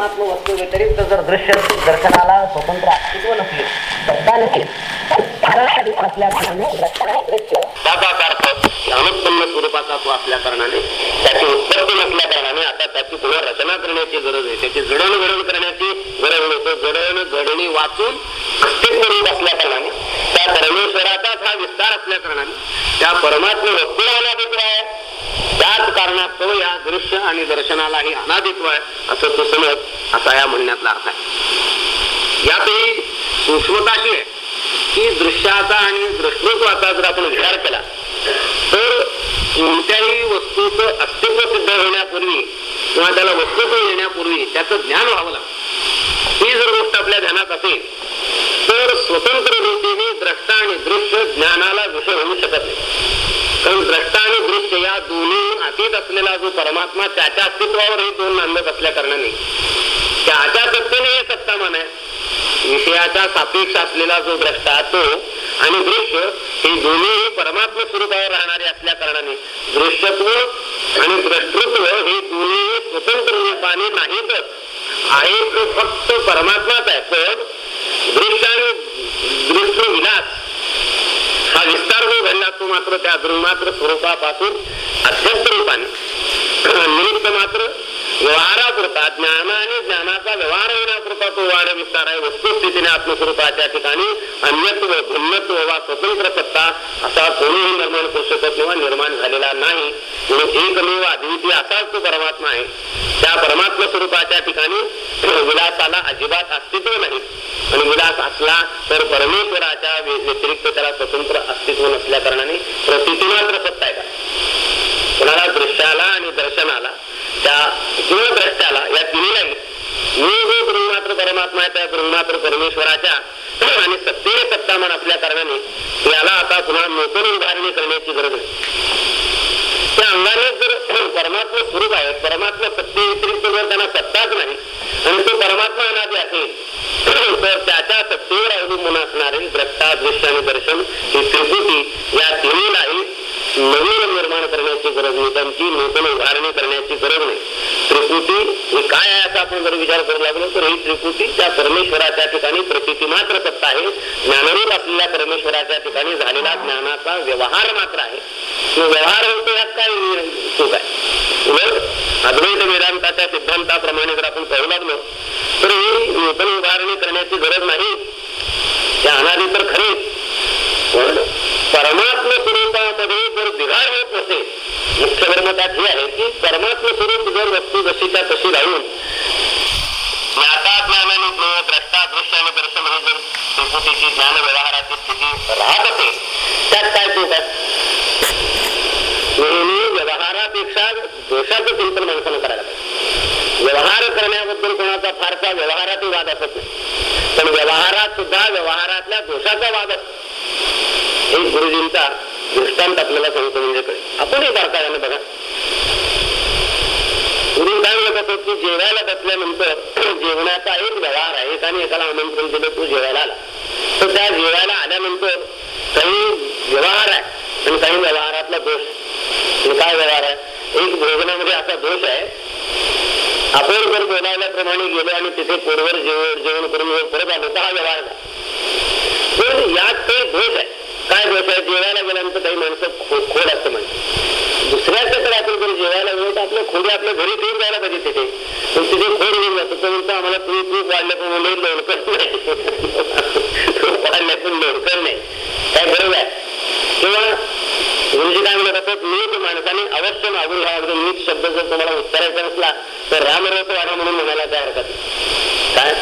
परमात्म वस्तू व्यतिरिक्त जर दृश्य दर्शनाला स्वतंत्र अस्तित्व नसले सत्ता नसेल तर फारासाठी असल्या कारणाने दृश्य. अर्थ अनुत्पन्न स्वरूपाचा तो असल्या कारणाने त्याची उत्पत्ती नसल्या कारणाने आता त्याची पुन्हा रचना करण्याची गरज आहे. त्याची जडणघडण करण्याची गरज नव्हतं जडण घडणी वाचून अस्तित्व रूप असल्या कारणाने त्या परमेश्वराचाच हा विस्तार असल्या कारणाने त्या परमात्मा वस्तूला अनादित्व त्याच कारणास्तव या दृश्य आणि दर्शनालाही अनादित्व आहे असं तो समज असा या म्हणण्यातला अर्थ आहे. यातही सूक्ष्मताशी आहे की दृश्याचा आणि दृष्टृत्वाचा जर आपण विचार केला तर कोणत्याही वस्तूचं अस्तित्व सिद्ध होण्यापूर्वी किंवा त्याला वस्तुत्व येण्यापूर्वी त्याचं ज्ञान व्हावं लागतं. ही जर गोष्ट आपल्या ध्यानात असेल तर स्वतंत्र रीतीने द्रष्टा आणि दृश्य ज्ञानाला विषय होऊ शकत नाही. कारण द्रष्टा आणि दृश्य या दोन्ही अतीत असलेला जो परमात्मा त्याच्या अस्तित्वावर हे दोन नांदत असल्या कारणाने. त्याच्या सत्तेने हे सत्तामान आहे. विषयाचा सापेक्ष असलेला जो द्रष्टा तो आणि दृश्य हे दोन्ही परमात्मा स्वरूपावर राहणारे असल्या कारणाने. दृश्यत्व आणि द्रष्टृत्व हे दोन्ही स्वतंत्र रूपाने नाहीतच आहे तो फक्त परमात्माच आहे. पण दृश्य आणि दृश्य विलास हा विस्तार जो घडला तो मात्र त्या दृमात्र स्वरूपापासून अध्यस्त रूपाने निमित्त मात्र व्यवहारापुरता ज्ञान आणि ज्ञानाचा व्यवहार होण्यापुरता तो वाढ विस्तार आहे. वस्तुस्थितीने आत्मस्वरूपाच्या ठिकाणी अन्यत्व भिन्नत्व वा स्वतंत्र सत्ता असा कोणीही निर्माण करू शकत किंवा निर्माण झालेला नाही. म्हणून एकमेव अद्वितीय असाच तो परमात्मा आहे. त्या परमात्मा स्वरूपाच्या ठिकाणी विलासाला अजिबात अस्तित्व नाही. आणि विलास असला तर परमेश्वराच्या व्यतिरिक्त त्याला स्वतंत्र अस्तित्व नसल्या कारणाने प्रतिती मात्र सत्ता आहे. का कोणाला दृश्याला आणि दर्शनाला त्या किंवा या तिन्हीलाही मी जो ब्रह्मात्र परमात्मा आहे त्या ब्रह्मात्र परमेश्वराच्या आणि सत्तेने सत्तामान असल्या कारणाने याला आता पुन्हा नूतन उभारणी करण्याची गरज आहे. त्या अंगाने जर परमात्मा स्वरूप आहे परमात्मा सत्ते व्यतिरिक्त जर त्यांना सत्ताच नाही आणि तो परमात्मा अनादी असेल तर त्याच्या सत्तेवर अवलंबून असणारे द्रष्टा दृश्य आणि दर्शन ही त्रिपुटी या तिन्हीलाही नवीन निर्माण करण्याची गरज नाही. त्यांची नूतन उभारणी करण्याची गरज नाही. त्रिपुटी हे काय आहे असा आपण जर विचार करू लागलो तर ही त्रिपुटी त्या परमेश्वराच्या ठिकाणी प्रकृती मात्र सत्ता आहे. ज्ञानरूप असलेल्या परमेश्वराच्या ठिकाणी झालेला ज्ञानाचा व्यवहार मात्र आहे. तो व्यवहार होतो यात काय चूक आहे? उलट अद्वैत वेदांताच्या सिद्धांताप्रमाणे जर आपण पाहू लागलो तर ही नूतन उभारणी करण्याची गरज नाही. त्या अनादी तर खरीच पण परमात्म स्वरूपामध्ये जर बिघाड होत नसेल मुख्य धर्मतात हे आहे की परमात्म स्वरूप जर वस्तू जशीच्या तशी राहून ज्ञाता ज्ञानाने द्रष्टा दर्शन हे जर ज्ञान व्यवहाराची स्थिती राहत असेल त्यात काय नेहमी व्यवहारापेक्षा दोषाचं चिंतन माणसानं करायला पाहिजे. व्यवहार करण्याबद्दल कोणाचा फारसा व्यवहारातही वाद असत नाही. पण व्यवहारात सुद्धा व्यवहारातल्या दोषाचा वाद असतो. एक गुरुजींचा दृष्टांत आपल्याला सांगतो म्हणजे काय? आपण हे बारकाव्याने बघा. गुरु काय म्हणत असत की जेवायला बसल्यानंतर जेवणाचा एक व्यवहार आहे आणि एकाला आमंत्रण दिलं तू जेवायला आला. तर त्या जेवायला आल्यानंतर काही व्यवहार आहे आणि काही व्यवहारातला दोष. काय व्यवहार आहे? एक भोजनामध्ये असा दोष आहे. आपण जर बोलावल्याप्रमाणे गेलो आणि तिथे पोरवर जेवण जेवण करून परत आलो तर हा व्यवहार आहे पण यात काही दोष आहे. काय दोष जेवायला गेल्यानंतर काही माणसं खो खोड असतं म्हणजे दुसऱ्याच्या तर आपण जर जेवायला गेलो तर आपल्या खोडे आपल्या घरी ठेवून जायला पाहिजे तिथे. पण तिथे खोड घेऊन जातो. तो म्हणतो आम्हाला तुम्ही तूप वाढलं पण म्हणजे लोणकर नाही. तूप वाढलं पण लोणकर नाही. काय बरोबर आहे? किंवा गुरुजी काय म्हणत असत नीट माणसाने अवश्य मागून घ्यावा अगदी शब्द जर तुम्हाला उच्चारायचा नसला तर रामरस वाडा म्हणून म्हणायला काय हरकत काय?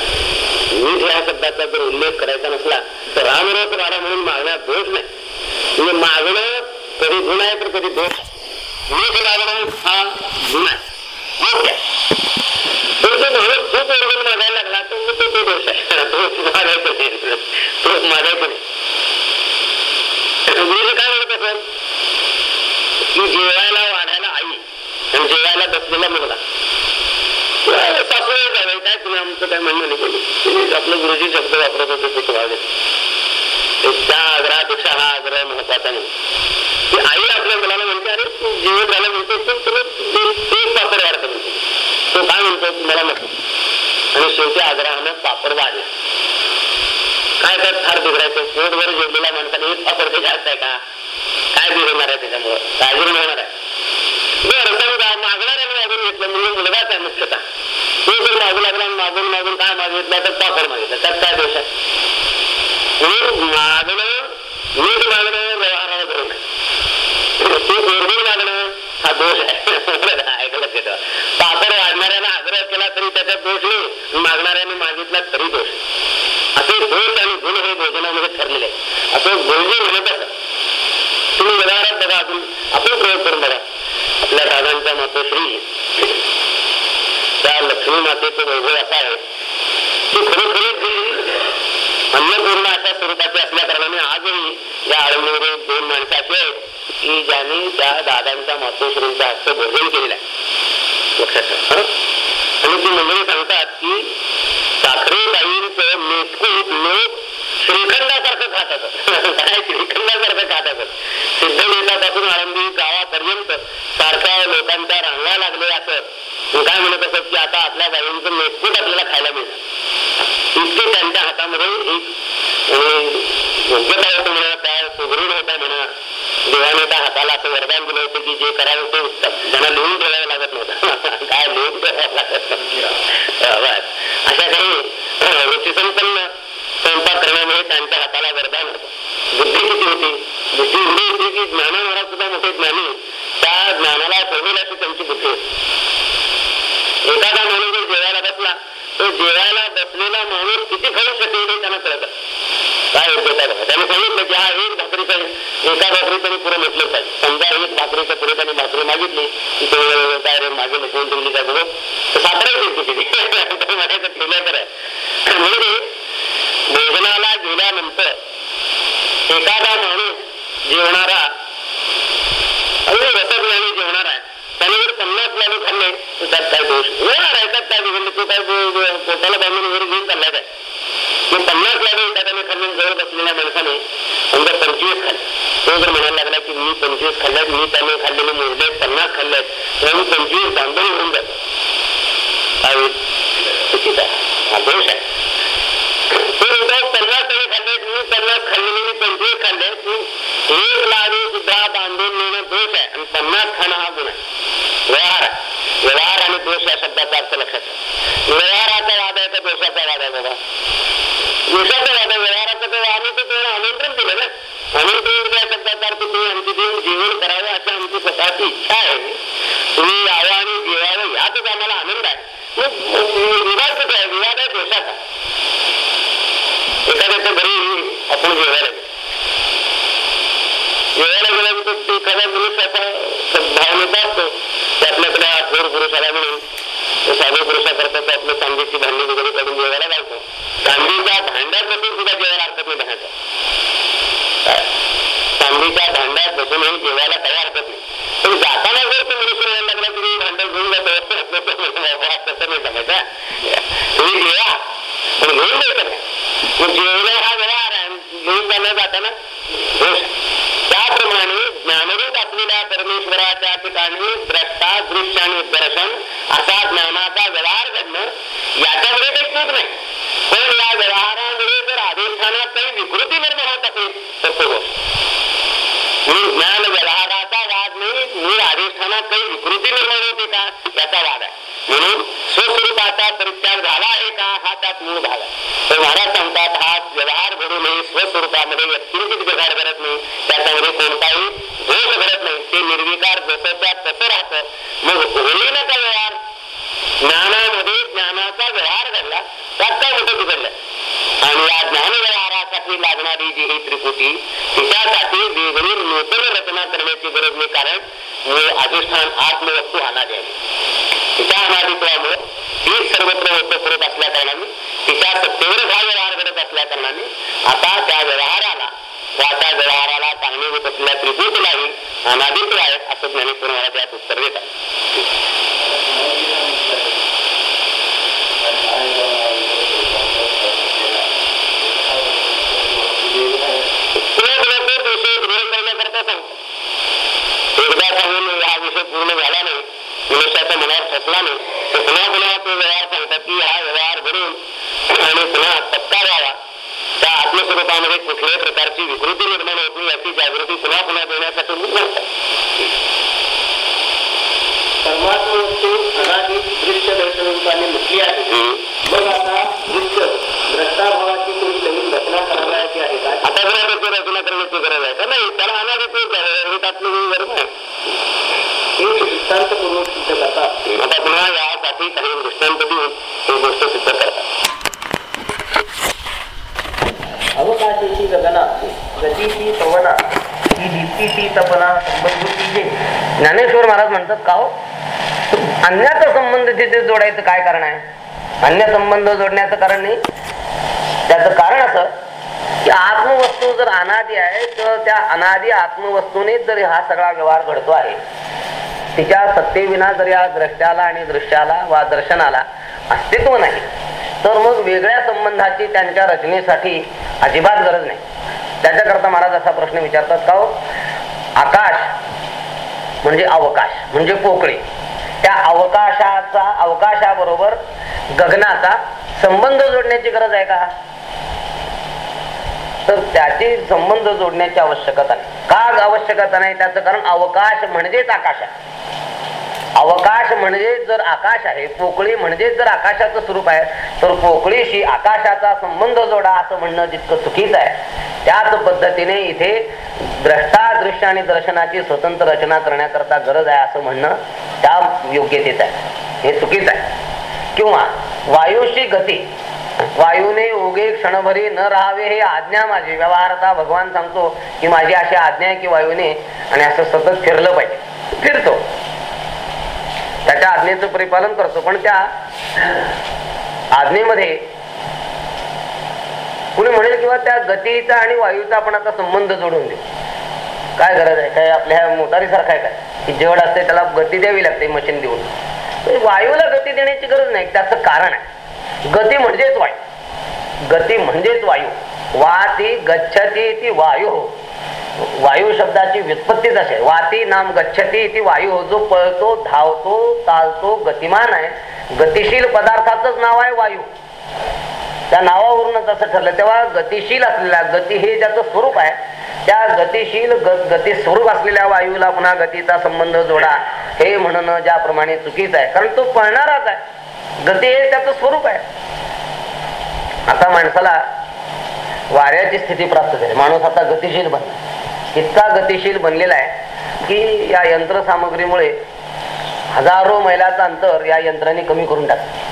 मी या शब्दाचा जर उल्लेख करायचा नसला तर रामरस वाडा म्हणून मागण्यात दोष नाही. म्हणजे मागणं कधी गुण आहे तर कधी दोष मी मागणं हा गुण आहे. खूप ओरडून मागायला लागला तर तो तो दोष आहे. मागायचं नाही. मागायचं नाही. काय म्हणत असत की जेवायला वाढायला आई आणि जेवायला बसलेला मुलगा. काय तुम्ही आमचं काय म्हणणं नाही आपलं गुरुजी शब्द वापरत होते ते वाढले त्या आग्रहापेक्षा हा आग्रह महत्त्वाचा नाही की आई आपल्या मुलाला म्हणते अरे तू जेवण झालं म्हणते तेच पापड वाढत म्हणते तो काय म्हणतो मला नको आणि शेवटी आग्रहानं पापड वाढला काय काय फार बिघडायचं पोटभर जेवलेल्या माणसाने एक पापड ते जास्त आहे का काय बिघडणार आहे त्याच्यामुळं? काळजी मिळणार आहे. मागणार आहे मी अजून घेतलं म्हणजे मुलगाच आहे मुख्यतः तो जर मागू लागला मागून मागून काय मागितलं? तर पापड मागितलं. त्यात काय दोष आहे? मागणं नीट मागणं व्यवहाराला धरून आहे ते मागणं हा दोष आहे. ऐकलं घेतं पापड वाढणाऱ्याने आग्रह केला तरी त्याच्यात दोष नाही. मागणाऱ्याने मागितला तरी दोष असे दोष आणि गुण हे भोजनामध्ये ठरलेले असं गुरुजी म्हणत तुम्ही व्यवहारात बघा अजून आपण प्रयोग करून बघा. आपल्या दादांच्या मातोश्री त्या लक्ष्मी मातेचं वैभव असा आहे. की खरोखरीच अन्नपूर्ण अशा स्वरूपाची असल्या कारणाने आजही या आळंदीमध्ये दोन माणसं अशी आहेत की ज्यांनी त्या दादांच्या मातोश्रींचा हस्त भोजन केलेलं आहे. लक्षात ठेवा आणि ती मंडळी सांगतात की साखरेबाईंचं मेटकूट लोक श्रीखंडासारखं खात असत. काय श्रीखंडासारखं खात असत सिद्धनेतापासून आळंदी गावापर्यंत सारख्या लोकांच्या रांगा लागले असत मग काय म्हणत असत की आता आपल्या बाईंचं मेटकूट आपल्याला खायला मिळणार इतके त्यांच्या हातामध्ये एक अं, योग्यता होतं म्हणा त्या सुदृढ होता म्हणा देवाने त्या हाताला असं वरदान ते होतं की ते उत्तम त्यांना लिहून ठेवायला लागत नव्हतं. काय लिहून ठेवायला लागत नव्हतं. अशा काही रुचिसंपन्न स्वयंपाक करण्यामुळे त्यांच्या हाताला वरदान होतं. बुद्धी किती होती? बुद्धी एवढी होती की ज्ञानावर सुद्धा मोठे ज्ञानी त्या ज्ञानाला सोडवेल अशी त्यांची बुद्धी होती. एखादा माणूस जर जेवायला बसला तो जेवायला बसलेला माणूस किती खाऊ शकेल हे त्यांना कळत. काय होतं त्या त्याने सांगितलं की हा एक भाकरीचा एका भाकरी तरी पुढे म्हटलं पाहिजे. समजा एक पुढे त्यांनी भाकरी मागितली. तिथे काय रे मागे लपवून ठेवली काय बघू तर म्हणायचं ठेवलं तर म्हणजे भोजनाला गेल्यानंतर एखादा माणूस जेवणारा अरे रसज्ञानी जेवणार आहे त्याने जर पन्नास लाडू खाल्ले तर त्यात काय दोष? येणार आहे त्यात काय बिघडलं तो काय पोटाला बांधून वगैरे घेऊन चाललाय काय? मग पन्नास लाडू एखाद्याने खाल्ले जवळ बसलेल्या माणसाने समजा पंचवीस खाल्ले. तो जर म्हणायला लागला की मी पंचवीस खाल्ल्यात मी त्याने खाल्लेले मोजले पन्नास खाल्ल्यात तर मी पंचवीस बांधून घेऊन जातो काय होईल? हा दोष आहे. पन्नास तरी खाल्लेत मी पन्नास खाल्लेले मी पंचवीस खाल्ले एक लाडू सुद्धा बांधून नेणं दोष आहे. आणि पन्नास खाणं हा गुण आहे. व्यवहार व्यवहार आणि दोष या शब्दाचा अर्थ लक्षात व्यवहाराचा वाद आहे का दोषाचा वाद आहे बाबा. दोषाचा वाद आहे व्यवहाराचा तर आम्ही तर तुम्हाला आमंत्रण दिलं ना आमंत्रण या शब्दाचा अर्थ तुम्ही आमची जेवण करावं अशी आमची स्वतःची इच्छा आहे. तुम्ही यावं आणि जेवावं यातच आम्हाला आनंद आहे. विवाद कुठे आहे. विवाद आहे दोषाचा एखाद्याच्या घरी आपण जेवायला जेवायला गेल्यानंतर ते एखाद्या मनुष्याचा भावनेचा असतो. की आपल्याकडे थोर पुरुषाला म्हणून साधे पुरुषाकरता तो आपलं चांदीची भांडी वगैरे काढून जेवायला घालतो चांदीच्या भांड्यात सुद्धा जेवायला हरकत नाही म्हणायचं काय? भांड्यात बसूनही जेवायला काही हरकत नाही पण जाताना जर तो मनुष्य यायला लागला तुम्ही भांड घेऊन जातो. तसं नाही सांगायचं तुम्ही जेवा. पण घेऊन जायचं नाही मग जेवण हा व्यवहार आहे घेऊन जाणं जाताना. त्याप्रमाणे ज्ञानरूप असलेल्या परमेश्वराच्या ठिकाणी द्रष्टा दृश्य आणि दर्शन असा ज्ञानाचा व्यवहार घडणं याच्यामध्ये काही चूक नाही. पण या व्यवहारामुळे जर आदेशाना काही विकृती निर्माण होत असेल तर तो ज्ञान व्यवहाराचा वाद नाही मी अधिष्ठानात काही विकृती निर्माण होते का याचा वाद आहे. म्हणून स्वस्वरूपाचा परित्याग झाला आहे का हा त्यात मूळ भाग आहे. तर महाराज सांगतात हा व्यवहार घडू नये स्वस्वरूपामध्ये व्यक्तिंचित व्यवहार करत नाही. त्याच्यामध्ये कोणताही दोष घडत नाही. ते निर्विकार जसं त्या तसं राहतं. मग होईल ना व्यवहार ज्ञानामध्ये ज्ञानाचा व्यवहार घडला त्यात काय मोठं बिघडलं? आणि या ज्ञान व्यवहारासाठी लागणारी जी ही त्रिकुटी तिच्यासाठी वेगळी नूतन रचना करण्याची गरज नाही कारण अधिष्ठान आत्मवस्तू अनादी आहे तिच्या अनादित्वामुळे ती सर्वत्र व्यक्त करत असल्या कारणाने तिच्या सत्तेवर हा व्यवहार करत असल्या कारणाने आता त्या व्यवहाराला वा त्या व्यवहाराला होत असलेल्या त्रिपुटीलाही अनादित्व आहे असं ज्ञानेश्वर महाराज यात उत्तर देतात खूप लोक विषय गृह करण्याकरता विषय पूर्ण झाला नाही मनुष्याच्या मनात फसला नाही ते पुन्हा पुन्हा तो व्यवहार सांगतात की हा व्यवहार घडून आणि पुन्हा सत्कार व्हावा त्या आत्मस्वरूपामध्ये कुठल्याही प्रकारची विकृती निर्माण होत याची जागृती पुन्हा पुन्हा देण्यासाठी म्हणतात परमात्मा वस्तू अनाधिक दृश्य दर्शनरूपाने म्हटली आहे. मग आता दृश्य द्रष्टाभावाची कोणी नवीन रचना करावयाची आहे का? आता जरा रचना करण्याची गरज आहे का? नाही त्याला अनाधिकृत आहे हे त्यातलं गरज नाही हे दृष्टांतपूर्वक सिद्ध करतात आता पुन्हा यासाठी काही दृष्टांत देऊन ही गोष्ट सिद्ध करतात अवकाशाची गगना गतीची पवना ही दीप्तीची तपना संबंधूची जे ज्ञानेश्वर महाराज म्हणतात का हो अन्याचा संबंध तिथे जोडायचं काय कारण आहे अन्य संबंध जोडण्याचं कारण नाही त्याचं कारण असं की आत्मवस्तू जर अनादी आहे तर त्या अनादी आत्मवस्तूनेच जर हा सगळा व्यवहार घडतो आहे तिच्या सत्तेविना जर या द्रष्ट्याला आणि दृश्याला वा दर्शनाला अस्तित्व नाही तर मग वेगळ्या संबंधाची त्यांच्या रचनेसाठी अजिबात गरज नाही. त्याच्याकरता महाराज असा प्रश्न विचारतात का हो? आकाश म्हणजे अवकाश म्हणजे पोकळी. त्या अवकाशाचा अवकाशाबरोबर गगनाचा संबंध जोडण्याची गरज आहे का? तर त्याची संबंध जोडण्याची आवश्यकता नाही. का आवश्यकता नाही? त्याचं कारण अवकाश म्हणजेच आकाश आहे. अवकाश म्हणजे जर आकाश आहे पोकळी म्हणजे जर आकाशाचं स्वरूप आहे तर पोकळीशी आकाशाचा संबंध जोडा असं म्हणणं जितकं चुकीचं आहे. त्याच पद्धतीने इथे द्रष्टा दृश्य आणि दर्शनाची स्वतंत्र रचना करण्याकरता गरज आहे असं म्हणणं त्या योग्यतेत आहे. हे चुकीचं आहे. किंवा वायूशी गती. वायूने उगे क्षणभरी न राहावे हे आज्ञा माझी. व्यवहारता भगवान सांगतो की माझी अशी आज्ञा आहे की वायूने आणि असं सतत फिरलं पाहिजे. फिरतो. त्याच्या आज्ञेचं परिपालन करतो. पण त्या आज्ञेमध्ये कुणी म्हणेल किंवा त्या गतीचा आणि वायूचा आपण आता संबंध जोडून देऊ. काय गरज आहे? काय आपल्या मोटारीसारखा आहे काय? की जड असते त्याला गती द्यावी लागते मशीन देऊन. म्हणजे वायूला गती देण्याची गरज नाही. त्याचं कारण आहे. गती म्हणजेच वायू. गती म्हणजेच वायू. वाती गच्छती ती वायू. वायू शब्दाची व्युत्पत्तीच असे वाती नाम गच्छती ती वायू जो पळतो धावतो चालतो गतिमान आहे. गतिशील पदार्थाचंच नाव आहे वायू. त्या नावावरूनच असं ठरलं तेव्हा गतिशील असलेल्या गती हे ज्याचं स्वरूप आहे त्या गतिशील ग- गती स्वरूप असलेल्या वायूला पुन्हा गतीचा संबंध जोडा. हे म्हणणं ज्याप्रमाणे चुकीचं आहे. कारण तो पळणाराच आहे. गती हे त्याचं स्वरूप आहे. आता माणसाला वाऱ्याची स्थिती प्राप्त झाली. माणूस आता गतिशील बनला इतका गतिशील बनलेला आहे की या यंत्रसामग्रीमुळे हजारो मैलाचं अंतर या यंत्राने कमी करून टाकलं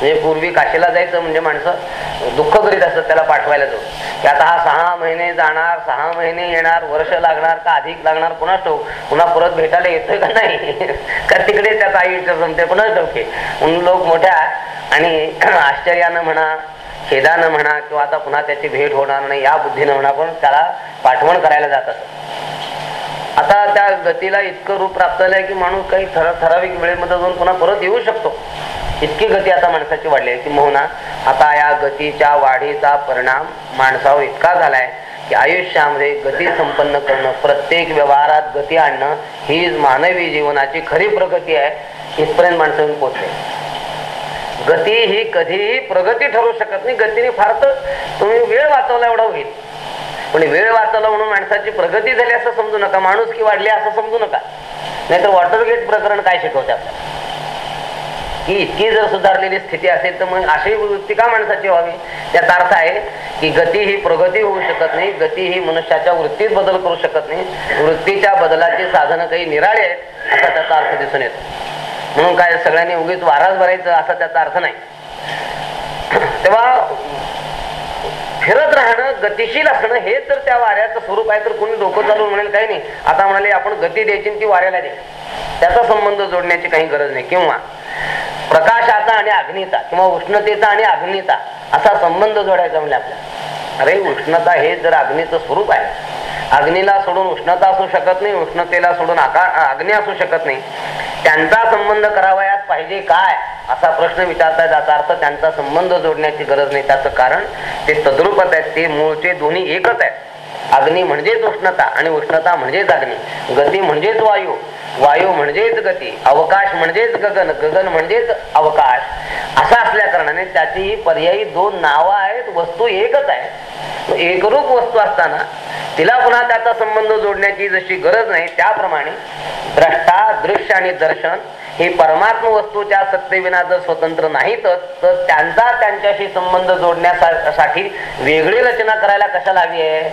म्हणजे पूर्वी काशीला जायचं म्हणजे माणसं दुःख करीत असत त्याला पाठवायला जाऊ की आता हा सहा महिने जाणार सहा महिने येणार वर्ष लागणार का अधिक लागणार पुन्हा ठोक पुन्हा परत भेटायला येतोय का नाही? का तिकडे त्याचा आई संपते पुन्हा ठोके म्हणून लोक मोठ्या आणि आश्चर्यानं म्हणा खेदानं म्हणा किंवा आता पुन्हा त्याची भेट होणार नाही या बुद्धीनं म्हणा पण त्याला पाठवण करायला जात असत. आता त्या गतीला इतकं रूप प्राप्त झालंय की माणूस काही ठरा ठराविक वेळेमध्ये जाऊन पुन्हा परत येऊ शकतो. इतकी गती आता माणसाची वाढली आहे की म्हणा आता या गतीच्या वाढीचा परिणाम माणसावर इतका झालाय की आयुष्यामध्ये गती संपन्न करणं प्रत्येक व्यवहारात गती आणणं ही मानवी जीवनाची खरी प्रगती आहे इथपर्यंत माणसं पोहोचले. गती ही कधीही प्रगती ठरू शकत नाही. गतीने फार तर तुम्ही वेळ वाचवला एवढा होईल पण वेळ वाचवला म्हणून माणसाची प्रगती झाली असं समजू नका. माणूस की वाढली असं समजू नका. नाहीतर वॉटरगेट प्रकरण काय शिकवते आपल्याला की इतकी जर सुधारलेली स्थिती असेल तर मग अशी वृत्ती का माणसाची व्हावी? त्याचा अर्थ आहे की गती ही प्रगती होऊ शकत नाही. गती ही मनुष्याच्या वृत्तीत बदल करू शकत नाही. वृत्तीच्या बदलाची साधनं काही निराळे आहेत असा त्याचा अर्थ दिसून येतो. म्हणून काय सगळ्यांनी उगीच वाराच भरायचं असा त्याचा अर्थ नाही. तेव्हा फिरत राहणं गतिशील असणं हे तर त्या वाऱ्याचं स्वरूप आहे तर कोणी डोकं चालून म्हणेल काही नाही. आता म्हणाले आपण गती द्यायची आणि ती वाऱ्याला दे त्याचा संबंध जोडण्याची काही गरज नाही. किंवा प्रकाशाचा आणि अग्नीचा किंवा उष्णतेचा आणि अग्नीचा असा संबंध जोडायचा म्हणजे आपल्याला. अरे उष्णता हे जर अग्नीचं स्वरूप आहे अग्नीला सोडून उष्णता असू शकत नाही उष्णतेला सोडून आका अग्नी असू शकत नाही त्यांचा संबंध करावयास पाहिजे काय? असा प्रश्न विचारता त्याचा अर्थ त्यांचा संबंध जोडण्याची गरज नाही. त्याचं कारण ते तद्रुपच आहेत ते मूळचे दोन्ही एकच आहेत. अग्नी म्हणजेच उष्णता आणि उष्णता म्हणजेच अग्नी. गती म्हणजेच वायू. वायू म्हणजेच गती अवकाश म्हणजेच गगन गगन म्हणजेच अवकाश. असा असल्या कारणाने त्याची पर्यायी दोन नावं आहेत वस्तू एकच आहे. एकरूप वस्तू असताना तिला पुन्हा त्याचा संबंध जोडण्याची जशी गरज नाही त्याप्रमाणे द्रष्टा दृश्य आणि दर्शन हे परमात्म वस्तूच्या सत्तेविना जर स्वतंत्र नाहीतच तर त्यांचा त्यांच्याशी संबंध जोडण्यासाठी वेगळी रचना करायला कशाला हवी आहे?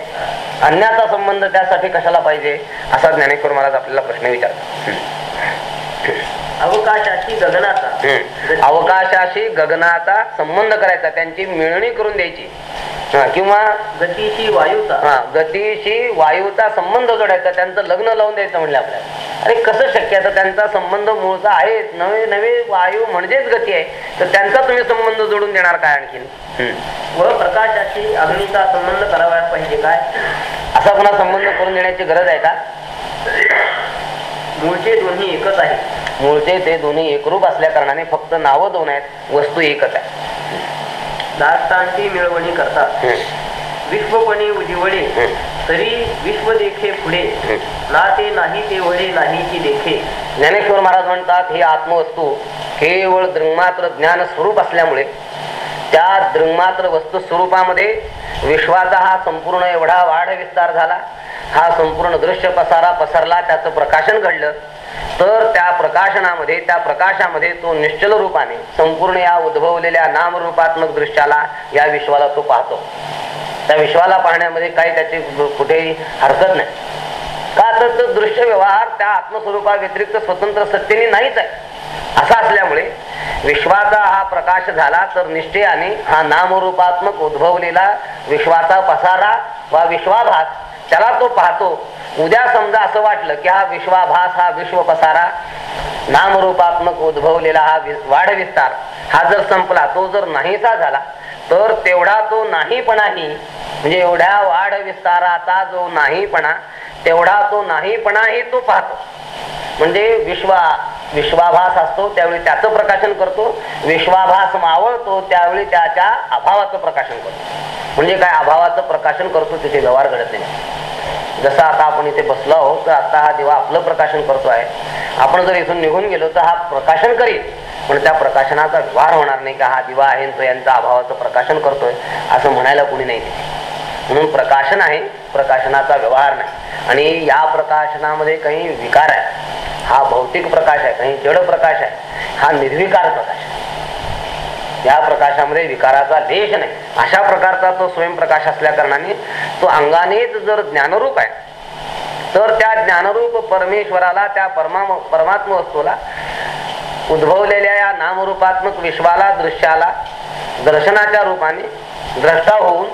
अन्याचा संबंध त्यासाठी कशाला पाहिजे? असा ज्ञानेश्वर महाराज आपल्याला प्रश्न विचारतो अवकाशाची गगनाचा. अवकाशाशी गगनाचा संबंध करायचा त्यांची मिळणी करून द्यायची. हा, किंवा? गतीशी वायूचा. हा. गतीशी वायूचा संबंध जोडायचा त्यांचं लग्न लावून द्यायचं म्हणलं आपल्याला. अरे कसं शक्य आहे? तर त्यांचा संबंध मूळचा आहेच. नवे नवे वायू म्हणजेच गती आहे. तर त्यांचा तुम्ही संबंध जोडून देणार काय आणखीन. व प्रकाशाशी अग्नीचा संबंध करावा पाहिजे काय? असा पुन्हा संबंध करून देण्याची गरज आहे का? मूळचे दोन्ही एकच आहे मूळचे ते दोन्ही एकरूप असल्या कारणाने फक्त नावं दोन आहेत वस्तू एकच आहे दास्तांची मिळवणी करतात. विश्वपणे उजिवळे. तरी विश्व देखे पुढे. ना ते नाही ते वळे नाहीची देखे ज्ञानेश्वर महाराज म्हणतात ही आत्मवस्तू केवळ दृंगमात्र ज्ञान स्वरूप असल्यामुळे त्या दृंगमात्र वस्तू स्वरूपामध्ये विश्वाचा हा संपूर्ण एवढा वाढ विस्तार झाला. हा संपूर्ण दृश्य पसारा पसरला त्याचं प्रकाशन घडलं. तर त्या प्रकाशनामध्ये त्या प्रकाशामध्ये तो निश्चल रूपाने संपूर्ण या उद्भवलेल्या नामरूपात्मक दृश्याला या विश्वाला तो पाहतो. त्या विश्वाला पाहण्यामध्ये काही त्याची कुठेही हरकत नाही. का तर तो दृश्य व्यवहार त्या आत्मस्वरूपा व्यतिरिक्त स्वतंत्र सत्तेने नाहीच आहे. असा असल्यामुळे विश्वाचा हा प्रकाश झाला तर निश्चयाने हा नामरूपात्मक उद्भवलेला विश्वाचा पसारा वा विश्वाभास त्याला तो पाहतो. उद्या समजा असं वाटलं की हा विश्वाभास हा विश्व पसारा नामरूपात्मक उद्भवलेला हा वि- वाढ विस्तार हा जर संपला तो जर नाहीसा झाला तर तेवढा तो नाहीपणाही म्हणजे एवढ्या वाढ विस्ताराचा जो नाहीपणा तेवढा तो नाहीपणाही तो पाहतो. म्हणजे विश्वा विश्वाभास असतो त्यावेळी त्याचं प्रकाशन करतो. विश्वाभास मावळतो त्यावेळी त्याच्या अभावाचं प्रकाशन करतो. म्हणजे काय अभावाचं प्रकाशन करतो तिथे व्यवहार घडत नाही. जसं आता आपण इथे बसलो आहोत तर आता हा दिवा आपलं प्रकाशन करतो आहे. आपण जर इथून निघून गेलो तर हा प्रकाशन करीत पण त्या प्रकाशनाचा व्यवहार होणार नाही का? हा दिवा आहे तो यांचा अभावाचं प्रकाशन करतोय असं म्हणायला कुणी नाही. म्हणून प्रकाशन आहे प्रकाशनाचा व्यवहार नाही. आणि या प्रकाशनामध्ये काही विकार आहे. हा भौतिक प्रकाश आहे काही जड प्रकाश आहे. हा निर्विकार प्रकाश आहे. या प्रकाशामध्ये विकाराचा लेश नाही. अशा प्रकारचा तो स्वयंप्रकाश असल्या कारणाने तो अंगानेच जर ज्ञानरूप आहे तर त्या ज्ञानरूप परमेश्वराला त्या परमा परमात्म वस्तूला उद्भवलेल्या या नामरूपात्मक विश्वाला दृश्याला दर्शनाच्या रूपाने द्रष्टा होऊन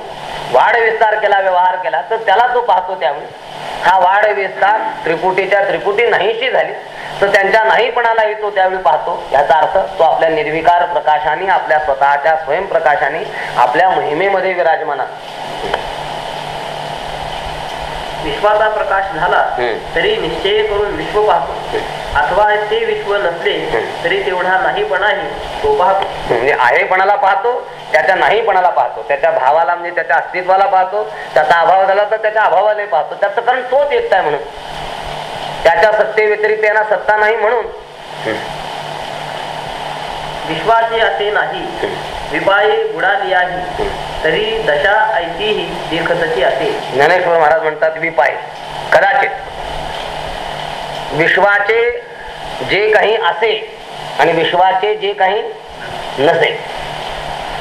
वाढ विस्तार केला व्यवहार केला तर त्याला तो पाहतो त्यावेळी हा वाढ विस्तार त्रिपुटीच्या त्रिपुटी नाहीशी झाली तर त्यांच्या नाहीपणालाही तो त्यावेळी पाहतो. याचा अर्थ तो आपल्या निर्विकार प्रकाशाने आपल्या स्वतःच्या स्वयंप्रकाशाने आपल्या मोहिमेमध्ये विराजमान असतो विश्वाचा प्रकाश झाला. तरी निश्चय करून विश्व पाहतो. अथवा ते विश्व नसले. तरी तेवढा नाहीपणाही तो पाहतो. म्हणजे आहेपणाला पाहतो त्याच्या नाहीपणाला पाहतो त्याच्या भावाला म्हणजे त्याच्या अस्तित्वाला पाहतो त्याचा अभाव झाला तर त्याच्या अभावाला पाहतो. त्याचं कारण तोच एकटा आहे म्हणून. त्याच्या सत्ते व्यतिरिक्त यांना सत्ता नाही म्हणून. विश्वाचे असे नाही. विपाये बुडालियाही तरी दशा ऐतीही देखतची असे. ज्ञानेश्वर महाराज म्हणतात विपाय कदाचित. विश्वाचे जे काही असे आणि विश्वाचे जे काही नसे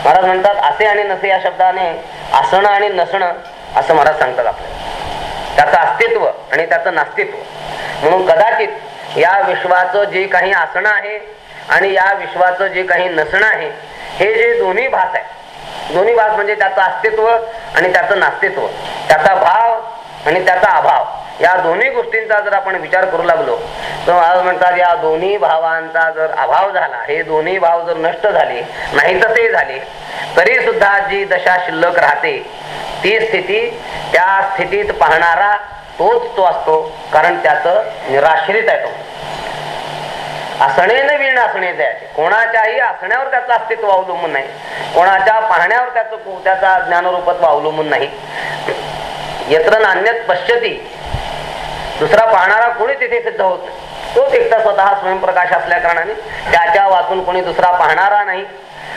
महाराज म्हणतात असे आणि नसे या शब्दाने असणं आणि नसणं असं महाराज सांगतात आपल्याला. त्याचं अस्तित्व आणि त्याचं नास्तित्व. म्हणून कदाचित या विश्वाचं जे काही असणं आहे आणि या विश्वाचं जे काही नसणं आहे हे जे दोन्ही भास आहे दोन्ही भास म्हणजे त्याचं अस्तित्व आणि त्याचं नास्तित्व त्याचा भाव आणि त्याचा अभाव या दोन्ही गोष्टींचा जर आपण विचार करू लागलो तर आज म्हणतात या दोन्ही भावांचा जर अभाव झाला हे दोन्ही भाव जर नष्ट झाले नाही तसे झाले तरी सुद्धा जी दशा शिल्लक राहते ती स्थिती त्या स्थितीत पाहणारा तोच तो असतो कारण त्याचं निराश्रित आहे तो. असणे न विण असणे द्यायचे. कोणाच्याही असण्यावर त्याचं अस्तित्व अवलंबून नाही. कोणाच्या पाहण्यावर त्याचं त्याचा ज्ञानरूपत्व अवलंबून नाही. यत्र नान्यत पश्यती. दुसरा पाहणारा कोणी तिथे सिद्ध होत तोच एकटा स्वतः स्वयंप्रकाश असल्या कारणाने त्याच्या वाचून कोणी दुसरा पाहणारा नाही.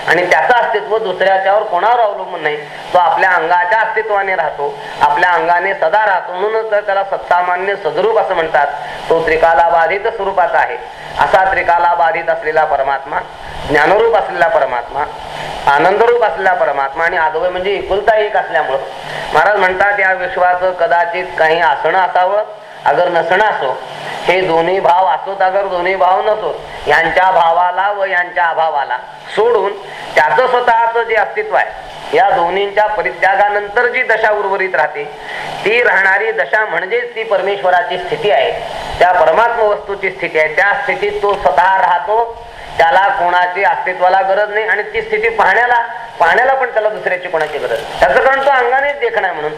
आणि त्याचं अस्तित्व दुसऱ्याच्यावर कोणावर अवलंबून नाही. तो आपल्या अंगाच्या अस्तित्वाने राहतो. आपल्या अंगाने सदा राहतो. म्हणूनच तर त्याला सत्तामान्य सदरूप असं म्हणतात. तो त्रिकाला बाधित स्वरूपाचा आहे. असा त्रिकाला बाधित असलेला परमात्मा ज्ञानरूप असलेला परमात्मा आनंदरूप असलेला परमात्मा आणि आदवय म्हणजे एकुलता एक असल्यामुळं. महाराज म्हणतात या विश्वाचं कदाचित काही असणं असावं अगर नसणं असो हे दोन्ही भाव असोत अगर दोन्ही भाव नसोत यांच्या भावाला व यांच्या अभावाला सोडून त्याचं स्वतःच जे अस्तित्व आहे या दोन्हींच्या परित्यागानंतर जी दशा उर्वरित राहते ती राहणारी दशा म्हणजेच ती परमेश्वराची स्थिती आहे. त्या परमात्म वस्तूची स्थिती आहे. त्या स्थितीत तो स्वतः राहतो त्याला कोणाची अस्तित्वाला गरज नाही आणि ती स्थिती पाहण्याला पाहण्याला पण त्याला दुसऱ्याची कोणाची गरज त्याचं कारण तो अंगानेच देखणं आहे म्हणून.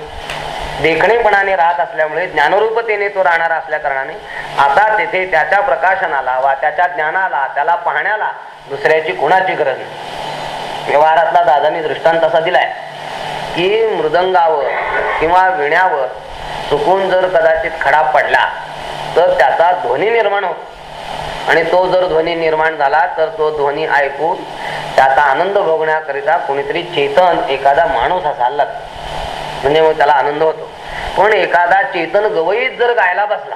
देखणेपणाने राहत असल्यामुळे ज्ञानरूपतेने तो राहणारा असल्या कारणाने आता तेथे त्याच्या प्रकाशनाला वा त्याच्या ज्ञानाला त्याला पाहण्याला दुसऱ्याची कोणाची गरज नाही. व्यवहारातला दादानी दृष्टांत असा दिलाय की मृदंगावर किंवा विण्यावर चुकून जर कदाचित खडा पडला तर त्याचा ध्वनी निर्माण होतो. आणि तो जर ध्वनी निर्माण झाला तर तो ध्वनी ऐकून त्याचा आनंद भोगण्याकरिता कोणीतरी चेतन एखादा माणूस असायला लागतो म्हणजे मग त्याला आनंद होतो. पण एखादा चेतन गवईत जर गायला बसला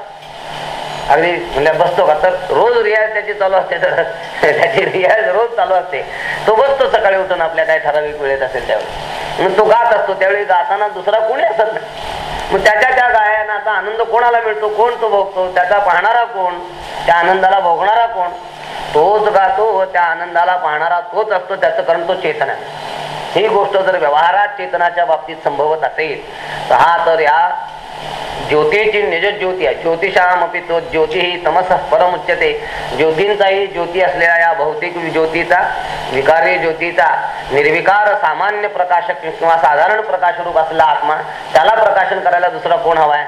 अगदी म्हणजे बसतो का? तर रोज रियाज त्याची चालू असते तर त्याची रियाज रोज चालू असते. तो बसतो सकाळी उठून आपल्या काय ठराविक वेळेत असेल त्यावेळी. मग तो गात असतो त्यावेळी गाताना दुसरा कोणी असत नाही. मग त्याच्या त्या गायनाचा आनंद कोणाला मिळतो? कोण तो भोगतो? त्याचा पाहणारा कोण? त्या आनंदाला भोगणारा कोण? तोच गातो त्या आनंदाला पाहणारा तोच असतो त्याचं कारण तो चेतन आहे. ही गोष्ट जर व्यवहारात चेतनाच्या बाबतीत संभवत असेल तर हा तर या ज्योतीची निज ज्योती आहे. ज्योतिषामपी तो ज्योती ही तमस परमुच्यते. ज्योतींचाही ज्योती असलेल्या या भौतिक ज्योतीचा विकारी ज्योतीचा निर्विकार सामान्य प्रकाशक किंवा साधारण प्रकाशरूप असलेला आत्मा त्याला प्रकाशन करायला दुसरा कोण हवाय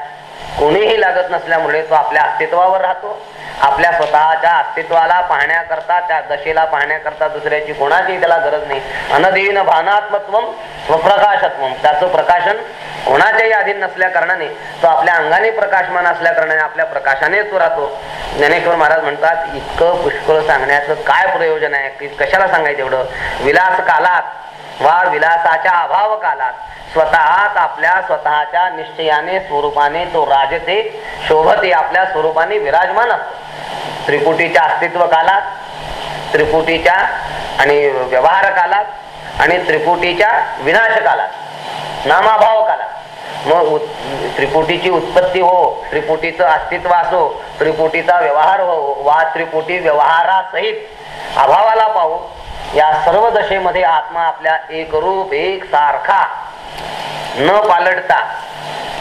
कोणीही लागत नसल्यामुळे तो आपल्या अस्तित्वावर राहतो. आपल्या स्वतःच्या अस्तित्वाला पाहण्याकरता त्या दशेला पाहण्याकरता दुसऱ्याची कोणाची त्याला गरज नाही. अनदीन भानात्मत्व स्वप्रकाशत्व. त्याचं प्रकाशन कोणाच्याही अधीन नसल्या कारणाने तो आपल्या अंगाने प्रकाशमान असल्या कारणाने आपल्या प्रकाशाने तो राहतो. ज्ञानेश्वर महाराज म्हणतात इतकं पुष्कळ सांगण्याचं काय प्रयोजन आहे? कशाला सांगायचं एवढं? विलास कालात वा विलासाच्या अभाव कालात स्वतःच आपल्या स्वतःच्या निश्चयाने स्वरूपाने तो राजते शोभते आपल्या स्वरूपाने विराजमान असतो. त्रिपुटीच्या अस्तित्व कालात त्रिपुटीच्या आणि व्यवहार कालात आणि त्रिपुटीच्या विनाश कालात नामाभाव कालात मग त्रिपुटीची उत्पत्ती हो त्रिपुटीचं अस्तित्व असो त्रिपुटीचा व्यवहार हो वा त्रिपुटी व्यवहारासहित अभावाला पाहू या सर्व दशेमध्ये आत्मा आपल्या एक रूप एक सारखा न पालटता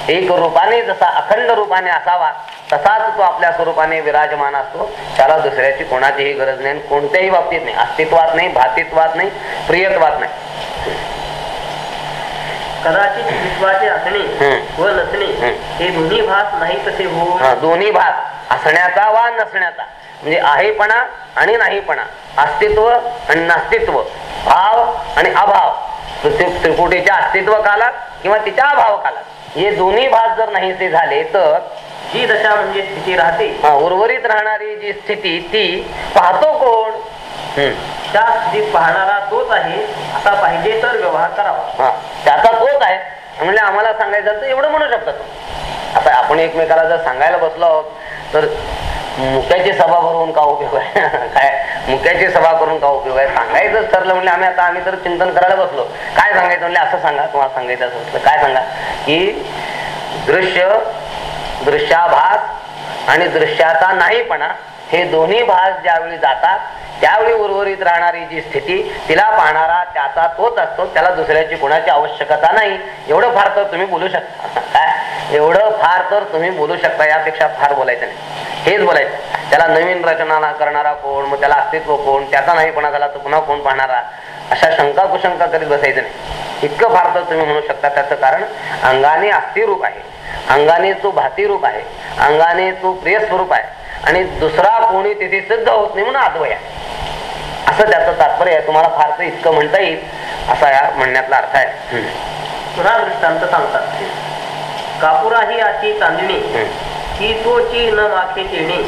एक रूपाने जसा अखंड रूपाने असावा तसाच तो आपल्या स्वरूपाने विराजमान असतो त्याला दुसऱ्याची कोणाचीही गरज नाही आणि कोणत्याही बाबतीत नाही अस्तित्वात नाही भातित्वात नाही प्रियत्वात नाही कदाचित विश्वाचे असणे. व नसणे. हे दोन्ही भास नाही तसे हा, दोन्ही भाग असण्याचा वा नसण्याचा म्हणजे आहेपणा आणि नाहीपणा अस्तित्व आणि नास्तित्व भाव आणि अभाव. त्रि- त्रिपुटीच्या अस्तित्व कालात किंवा तिच्या अभाव कालात हे दोन्ही भाग जर नाहीसे झाले तर जी दशा म्हणजे स्थिती राहते. हा, उर्वरित राहणारी जी स्थिती ती पाहतो कोण? हम्म. त्या स्थितीत पाहणारा तोच आहे. आता पाहिजे तर व्यवहार करावा. हा त्याचा तोच आहे. म्हणजे आम्हाला सांगायचं तर एवढं म्हणू शकता तुम्ही. आता आपण एकमेकाला जर सांगायला बसलो आहोत तर मुक्याची सभा भरवून का उपयोग आहे? काय? मुक्याची सभा करून का उपयोग आहे? सांगायचंच ठरलं म्हणजे आम्ही आता आम्ही तर चिंतन करायला बसलो. काय सांगायचं? म्हणजे असं सांगा तुम्हाला सांगायचं असं काय सांगा? की दृश्य दृश्याभास आणि दृश्याचा नाहीपणा हे दोन्ही भास ज्यावेळी जातात त्यावेळी उर्वरित राहणारी जी स्थिती तिला पाहणारा त्याचा तोच असतो त्याला दुसऱ्याची कोणाची आवश्यकता नाही. एवढं फार तर तुम्ही बोलू शकता. काय? एवढं फार तर तुम्ही बोलू शकता यापेक्षा फार बोलायचं नाही. हेच बोलायचं. त्याला नवीन रचना करणारा कोण मग त्याला अस्तित्व कोण त्याचा नाही कोणा झाला तर पुन्हा कोण पाहणारा? अशा शंका कुशंका करीत बसायचं नाही. इतकं फार तर तुम्ही म्हणू शकता त्याचं कारण अंगाने अस्थिरूप आहे. अंगाने तो भातीरूप आहे. अंगाने तो प्रिय स्वरूप आहे. आणि दुसरा कोणी तिथे सिद्ध होत नाही म्हणून अद्वय असं त्याचं तात्पर्य आहे. तुम्हाला फारसं इतकं म्हणता येईल असा या म्हणण्यातला अर्थ आहे. पुन्हा दृष्टांत सांगतात कापुरा ही आची चांदणी. ही तोची न माखे तेणे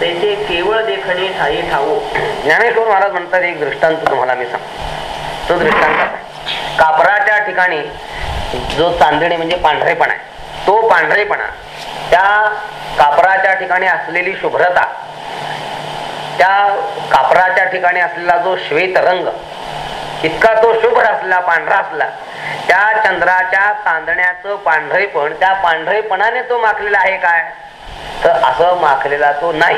तैसे केवळ देखणे ठाई ठावो. ज्ञानेश्वर महाराज म्हणतात एक दृष्टांत तुम्हाला मी सांग तो दृष्टांत. कापराच्या ठिकाणी जो चांदणे म्हणजे पांढरेपणा आहे. तो पांढरेपणा त्या कापराच्या ठिकाणी असलेली शुभ्रता त्या कापराच्या ठिकाणी असलेला जो श्वेत रंग इतका तो शुभ्र असला पांढरा असला त्या चंद्राच्या कांदण्याचं पांढरेपण त्या पांढरेपणाने तो माखलेला आहे काय? तर असं माखलेला तो नाही.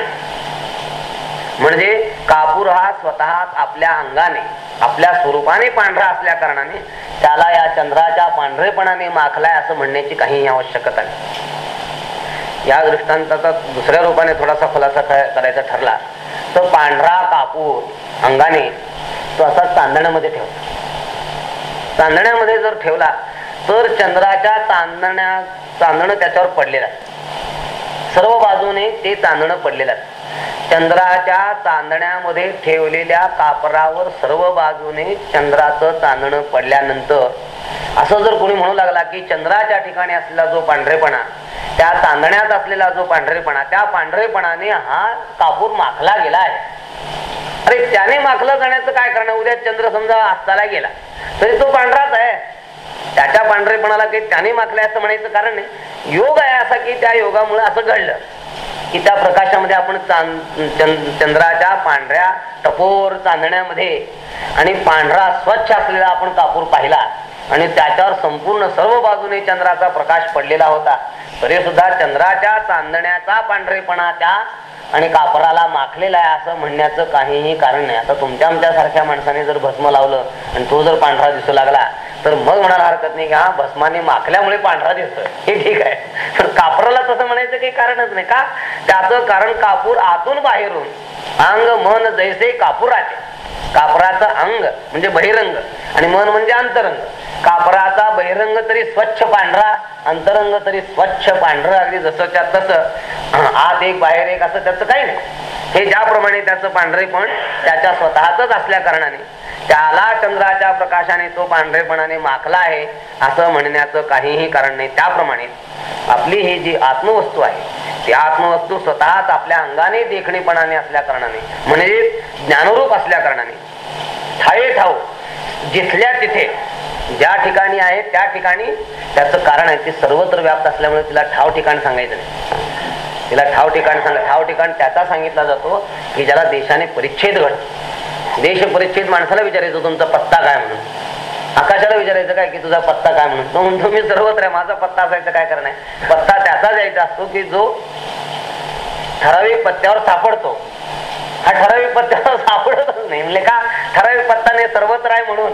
म्हणजे कापूर हा स्वतः आपल्या अंगाने आपल्या स्वरूपाने पांढरा असल्या कारणाने त्याला या चंद्राच्या पांढरेपणाने माखलाय असं म्हणण्याची काही आवश्यकता नाही. या दृष्टांताचा दुसऱ्या रूपाने थोडासा खुलासा करायचा ठरला तर पांढरा कापूर अंगाने तो असा चांदण्यामध्ये ठेवतो चांदण्यामध्ये जर ठेवला तर चंद्राच्या चांदण्या चांदणं त्याच्यावर पडलेलं आहे. सर्व बाजूने ते चांदणं पडलेलं आहे. चंद्राच्या चांदण्यामध्ये ठेवलेल्या कापरावर सर्व बाजूने चंद्राचं चांदणं पडल्यानंतर असं जर कोणी म्हणू लागला की चंद्राच्या ठिकाणी असलेला जो पांढरेपणा त्या चांदण्यात असलेला जो पांढरेपणा त्या पांढरेपणाने हा कापूर माखला गेला आहे. अरे त्याने माखलं जाण्याचं काय कारण? उद्या चंद्र समजा अस्ताला गेला तरी तो पांढराच आहे. त्याच्या पांढरेपणाला काही त्याने माखलाय असं म्हणायचं कारण नाही. योग आहे असा की त्या योगामुळे असं घडलं. की त्या प्रकाशामध्ये आपण चांद चंद- चंद्राच्या पांढऱ्या टपोर चांदण्यामध्ये आणि पांढरा स्वच्छ असलेला आपण कापूर पाहिला. आणि त्याच्यावर संपूर्ण सर्व बाजूने चंद्राचा प्रकाश पडलेला होता. तरी सुद्धा चंद्राच्या चांदण्याचा पांढरेपणा त्या आणि कापराला माखलेला आहे असं म्हणण्याचं काहीही कारण नाही. आता तुमच्या आमच्या सारख्या माणसाने जर भस्म लावलं आणि तो जर पांढरा दिसू लागला तर मग म्हणायला हरकत नाही की हा भस्माने माखल्यामुळे पांढरा दिसतोय. हे ठीक आहे. तर कापराला तसं म्हणायचं काही कारणच नाही का? त्याचं कारण कापूर आतून बाहेरून. अंग मन जैसे आहे कापराचं अंग म्हणजे बहिरंग आणि मन म्हणजे अंतरंग. कापराचा बहिरंग तरी स्वच्छ पांढरा अंतरंग तरी स्वच्छ पांढरा अगदी जसंच्या तसं. आत एक बाहेर एक असं त्याचं काही नाही. हे ज्याप्रमाणे त्याचं पांढरेपण त्याच्या स्वतःच असल्या कारणाने त्याला चंद्राच्या प्रकाशाने तो पांढरेपणाने माखला आहे असं म्हणण्याचं काहीही कारण नाही. त्याप्रमाणे आपली ही जी आत्मवस्तू आहे ती आत्मवस्तू स्वतःच आपल्या अंगाने देखणेपणाने असल्या कारणाने म्हणजे ज्ञानरूप असल्या कारणाने. ठाये ठाऊ जिथल्या तिथे ज्या ठिकाणी आहे त्या ठिकाणी त्याचं कारण आहे ती सर्वत्र व्याप्त असल्यामुळे तिला ठाव ठिकाण सांगायचं नाही. तिला ठाव ठिकाण सांग ठाव ठिकाण त्याचा सांगितला जातो की ज्याला देशाने परिच्छेद घड देश परिच्छेद माणसाला विचारायचं तुमचा पत्ता काय म्हणून? आकाशाला विचारायचं काय की तुझा पत्ता काय म्हणून? तो म्हणतो मी सर्वत्र आहे माझा पत्ता असायचा काय कारण आहे पत्ता त्याचा द्यायचा असतो की जो ठराविक पत्त्यावर सापडतो. हा ठराविक पत्त्यावर सापडतच नाही. म्हणजे का? ठराविक पत्ता नाही सर्वत्र आहे म्हणून.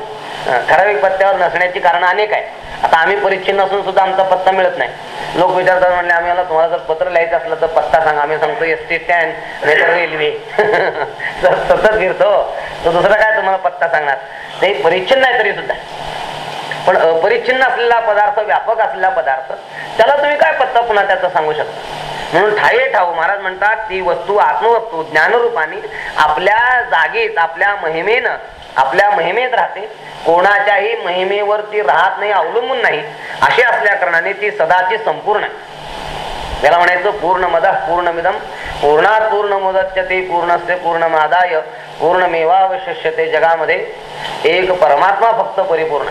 ठराविक पत्त्यावर नसण्याची कारण अनेक आहे आता आम्ही परिच्छिन्न असून सुद्धा आमचा पत्ता मिळत नाही. लोक विचारतात म्हणले आम्ही मला तुम्हाला जर पत्र लिहायचं असलं तर पत्ता सांगा. आम्ही सांगतो एस टी स्टँड नाही तर रेल्वे. जर सतत फिरतो. तर दुसरा काय तुम्हाला पत्ता सांगणार? ते परिच्छिन्न नाही तरी सुद्धा. पण अपरिच्छिन्न असलेला पदार्थ व्यापक असलेला पदार्थ त्याला तुम्ही काय पत्ता पुन्हा त्याचा सांगू शकता? म्हणून ठाये ठाऊ महाराज म्हणतात ती वस्तू आत्मवस्तू ज्ञानरूपाने आपल्या जागेत आपल्या महिमेनं आपल्या महिमेत राहते. कोणाच्याही महिमेवर ती राहत नाही अवलंबून नाही. अशी असल्या कारणाने ती सदाची संपूर्ण आहे. त्याला म्हणायचं पूर्ण मद पूर्णमिदम पूर्णात पूर्ण मुदच्यते पूर्णस्य पूर्णमादाय पूर्णमेवावशिष्यते जगामध्ये. एक परमात्मा फक्त परिपूर्ण.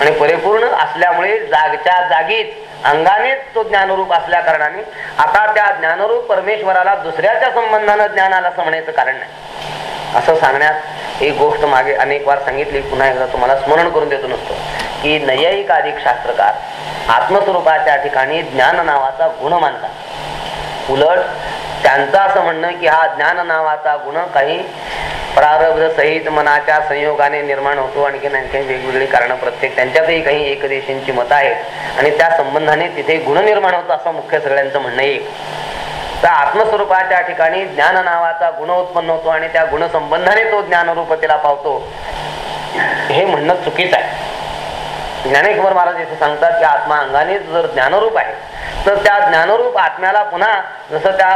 आणि परिपूर्ण असल्यामुळे जागच्या जागीच अंगानेच तो ज्ञानरूप असल्या कारणाने आता त्या ज्ञानरूप परमेश्वराला दुसऱ्याच्या संबंधानं ज्ञान आलं असं म्हणायचं कारण नाही. असं सांगण्यात एक गोष्ट मागे अनेक वार सांगितली पुन्हा एकदा तुम्हाला स्मरण करून देतो नसतो की नैयायिक अधिक शास्त्रकार आत्मस्वरूपाच्या ठिकाणी ज्ञान नावाचा गुण मानतात. उलट त्यांचं असं म्हणणं की हा ज्ञान नावाचा गुण काही प्रारब्ध सहित मनाच्या संयोगाने निर्माण होतो. आणखी आणखी वेगवेगळी कारण प्रत्येक त्यांच्यातही काही एकदेशींची मतं आहेत. आणि त्या संबंधाने तिथे गुण निर्माण होतो असं मुख्य सगळ्यांचं म्हणणं एक तर आत्मस्वरूपाच्या ठिकाणी ज्ञान नावाचा गुण उत्पन्न होतो आणि त्या गुण संबंधाने तो ज्ञानरूपतेला पावतो. हे म्हणणं चुकीचं आहे. ज्ञानेश्वर महाराज इथे सांगतात की आत्मा अंगाने जर ज्ञानरूप आहे तर त्या ज्ञानरूप आत्म्याला पुन्हा जसं त्या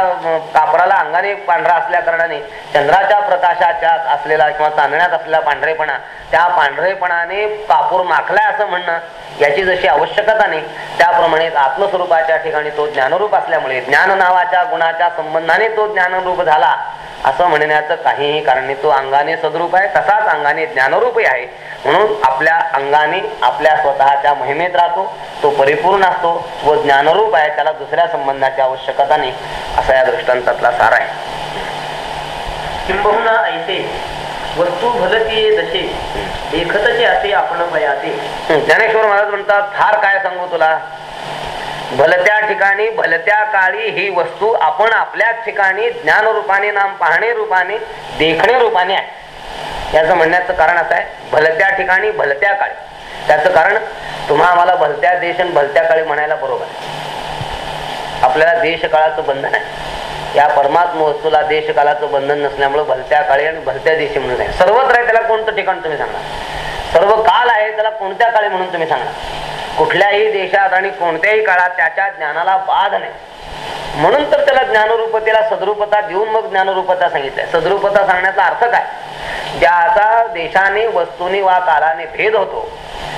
कापराला अंगाने पांढरा असल्या कारणाने चंद्राच्या प्रकाशाच्या असलेला किंवा चांदण्यात असलेला पांढरेपणा त्या पांढरेपणाने कापूर माखलाय असं म्हणणं याची जशी आवश्यकता नाही त्याप्रमाणे आत्मस्वरूपाच्या ठिकाणी तो ज्ञानरूप असल्यामुळे ज्ञान नावाच्या गुणाच्या संबंधाने तो ज्ञानरूप झाला असं म्हणण्याचं काहीही कारण नाही. तो अंगाने सदरूप आहे तसाच अंगाने ज्ञानरूपही आहे. म्हणून आपल्या अंगाने आपल्या स्वतःच्या महिमेत राहतो तो परिपूर्ण असतो व ज्ञानरूप आहे त्याला दुसऱ्या संबंधाची आवश्यकता नाही असा या दृष्टांतातला सार आहे. किंबहुना ऐसे वस्तू भलती दशे देखतचे असे आपण भयाते. ज्ञानेश्वर महाराज म्हणतात फार काय सांगू तुला? भलत्या ठिकाणी भलत्या काळी ही वस्तू आपण आपल्याच ठिकाणी ज्ञान रूपाने नाम पाहणे रूपाने देखणे रूपाने आहे. याचं म्हणण्याचं कारण असं आहे भलत्या ठिकाणी भलत्या काळी. त्याचं कारण तुम्हा आम्हाला भलत्या देश आणि भलत्या काळी म्हणायला बरोबर आहे. आपल्याला देश काळाचं बंधन आहे. या परमात्म वस्तूला देश काळाचं बंधन नसल्यामुळे भलत्या काळी आणि भलत्या देशी म्हणून आहे. सर्वत्र आहे त्याला कोणतं ठिकाण तुम्ही सांगा सर्व काल आहे त्याला कोणत्या काळी म्हणून तुम्ही सांगा? कुठल्याही देशात आणि कोणत्याही काळात त्याच्या ज्ञानाला बाध नाही. म्हणून तर त्याला ज्ञानरूपतेला सद्रूपता देऊन मग ज्ञानरूपता सांगितलंय. सद्रूपता सांगण्याचा अर्थ काय? ज्याचा देशाने वस्तूने वा कालाने भेद होतो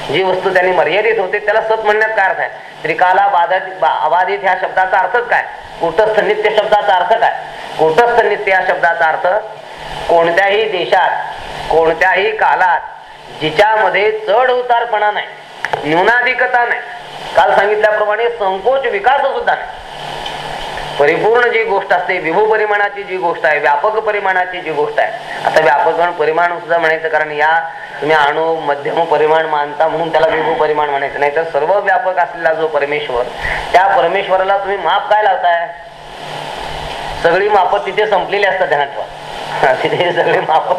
जी वस्तू त्यांनी मर्यादित होते त्याला सत म्हणण्यात काय अर्थ आहे? त्रिकाला बाधित बा- अबाधित ह्या शब्दाचा अर्थच काय? कुटस्थ नित्य शब्दाचा अर्थ काय? कुटस्थ नित्य या शब्दाचा अर्थ कोणत्याही देशात कोणत्याही कालात जिच्यामध्ये चढ उतारपणा नाही न्यूनाधिकता नाही. काल सांगितल्याप्रमाणे संकोच विकास सुद्धा नाही. परिपूर्ण जी गोष्ट असते विभू परिमाणाची जी गोष्ट आहे व्यापक परिमाणाची जी गोष्ट आहे आता व्यापक परिमाण सुद्धा म्हणायचं कारण या तुम्ही अणु मध्यम परिमाण मानता म्हणून त्याला विभू परिमाण म्हणायचं. नाही तर सर्व व्यापक असलेला जो परमेश्वर त्या परमेश्वराला तुम्ही माप काय लावताय? सगळी माप तिथे संपलेली असतात ध्यानात ठेवा. तिथे माप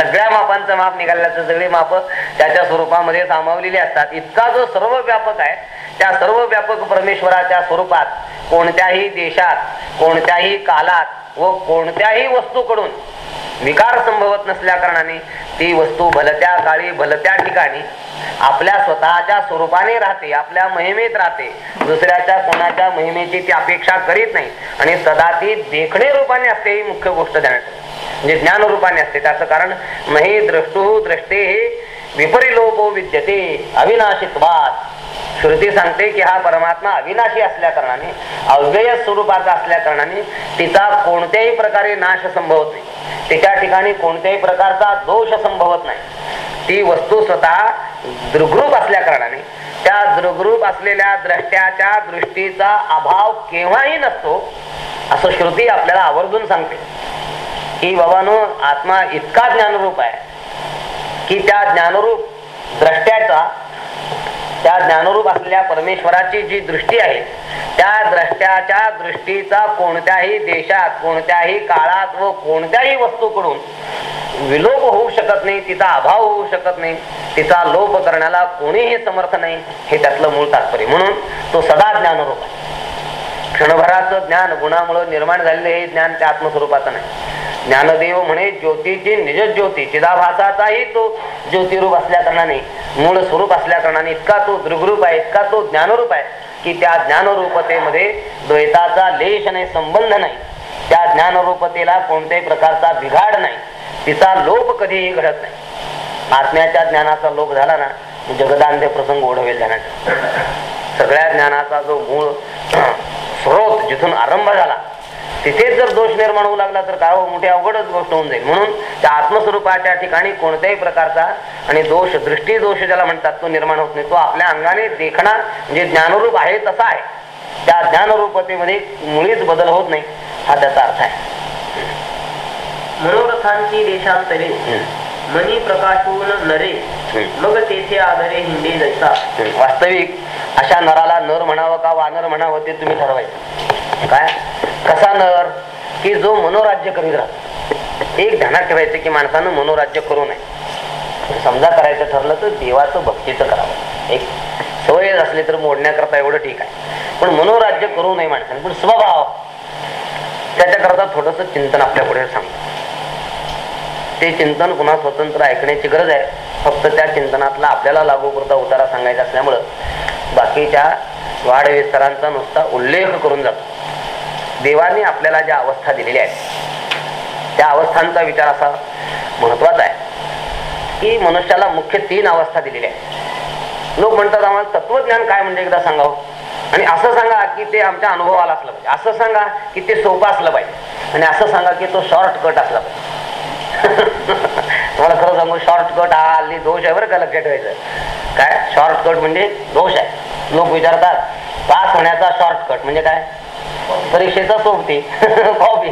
सगळ्या मापांचं माप निघाल्याचं तर माप त्याच्या स्वरूपामध्ये सामावलेली असतात. इतका जो सर्व व्यापक आहे त्या सर्व व्यापक परमेश्वराच्या स्वरूपात कोणत्याही देशात कोणत्याही कालात व कोणत्याही वस्तूकडून विकार संभवत नसल्या कारणाने ती वस्तू भलत्या काळी भलत्या ठिकाणी आपल्या स्वतःच्या स्वरूपाने राहते आपल्या महिमेत राहते. दुसऱ्याच्या कोणाच्या महिमेची ती अपेक्षा करीत नाही. आणि सदा ती देखणे रूपाने असते ही मुख्य गोष्ट ध्यानात म्हणजे ज्ञान रूपाने असते. त्याचं कारण मही द्रष्टू द्रष्टे हे विपरिलोपो विद्यते अविनाशित्वात. श्रुती सांगते की हा परमात्मा अविनाशी असल्या कारणाने अव्यय स्वरूपाचा असल्या कारणाने तिचा कोणत्याही प्रकारे नाश संभवत नाही. तिच्या ठिकाणी कोणत्याही प्रकारचा दोष संभवत नाही. ती वस्तू स्वतः दृग्रूप असल्या कारणाने त्या दृग्रूप असलेल्या द्रष्ट्याच्या दृष्टीचा अभाव केव्हाही नसतो असं श्रुती आपल्याला आवर्जून सांगते. की बाबानो आत्मा इतका ज्ञानरूप आहे की त्या ज्ञानरूप द्रष्ट्याचा त्या ज्ञानरूप असलेल्या परमेश्वराची जी दृष्टी आहे त्या द्रष्ट्याच्या दृष्टीचा कोणत्याही देशात कोणत्याही काळात व कोणत्याही वस्तूकडून विलोप होऊ शकत नाही तिचा अभाव होऊ शकत नाही तिचा लोप करण्याला कोणीही समर्थ नाही हे त्यातलं मूळ तात्पर्य. म्हणून तो सदा ज्ञानरूप आहे. क्षणभराचं ज्ञान गुणामुळे निर्माण झालेलं हे ज्ञान त्या आत्मस्वरूपाचं नाही. ज्ञानदेव म्हणे ज्योतीची निज ज्योती चिदाभासाचाही तो ज्योतिरूप असल्या कारणाने मूळ स्वरूप असल्या कारणाने इतका तो दृगरूप आहे इतका तो ज्ञानरूप आहे की त्या ज्ञानरूपतेमध्ये द्वैताचा लेश नाही संबंध नाही. त्या ज्ञानरूपतेला कोणत्याही प्रकारचा बिघाड नाही. तिचा लोप कधीही घडत नाही. आत्म्याच्या ज्ञानाचा लोप झाला ना जगदांध्य प्रसंग ओढवेल जाण्याचा सगळ्या ज्ञानाचा जो मूळ स्रोत जिथून आरंभ झाला तिथेच जर दोष निर्माण होऊ लागला तर काय मोठी अवघडच गोष्ट होऊन जाईल. म्हणून त्या आत्मस्वरूपाच्या ठिकाणी कोणत्याही प्रकारचा आणि दोष दृष्टी दोष ज्याला म्हणतात तो निर्माण होत नाही. तो आपल्या अंगाने देखणा म्हणजे ज्ञानरूप आहे तसा आहे. त्या ज्ञानरूपतेमध्ये मुळीच बदल होत नाही हा त्याचा अर्थ आहे. मनोरथांची देशांतरे. मनी प्रकाशून नरे मग तेथे आदरे हिंडे जैसा वास्तविक अशा नराला नर म्हणावं का वानर म्हणावं ते तुम्ही ठरवायचं. काय? कसा नर? की जो मनोराज्य करीत राहतो. एक ध्यानात ठेवायचं की माणसानं मनोराज्य करू नये. समजा करायचं ठरलं तर देवाचं भक्तीचं करावं. एक सवय असली तर मोडण्याकरता एवढं ठीक आहे. पण मनोराज्य करू नये माणसाने. पण स्वभाव. त्याच्याकरता थोडस चिंतन आपल्या पुढे सांगतो. ते चिंतन पुन्हा स्वतंत्र ऐकण्याची गरज आहे. फक्त त्या चिंतनातला आपल्याला लागू करता उतारा सांगायचा असल्यामुळं बाकीच्या वाढविस्तारांचा नुसता उल्लेख करून जातो. देवाने आपल्याला ज्या अवस्था दिलेल्या आहेत त्या अवस्थांचा विचार असा महत्त्वाचा आहे की मनुष्याला मुख्य तीन अवस्था दिलेल्या आहेत. लोक म्हणतात आम्हाला तत्वज्ञान काय म्हणजे एकदा सांगावं? आणि असं सांगा की ते आमच्या अनुभवाला असलं पाहिजे. असं सांगा की ते सोपं असलं पाहिजे. आणि असं सांगा की तो शॉर्टकट असला पाहिजे. तुम्हाला खरं सांगू शॉर्टकट हा हल्ली दोष आहे बरं का लक्षात ठेवायचं. काय? शॉर्टकट म्हणजे दोष आहे. लोक विचारतात पास होण्याचा शॉर्टकट म्हणजे काय? परीक्षेचा सोबती कॉपी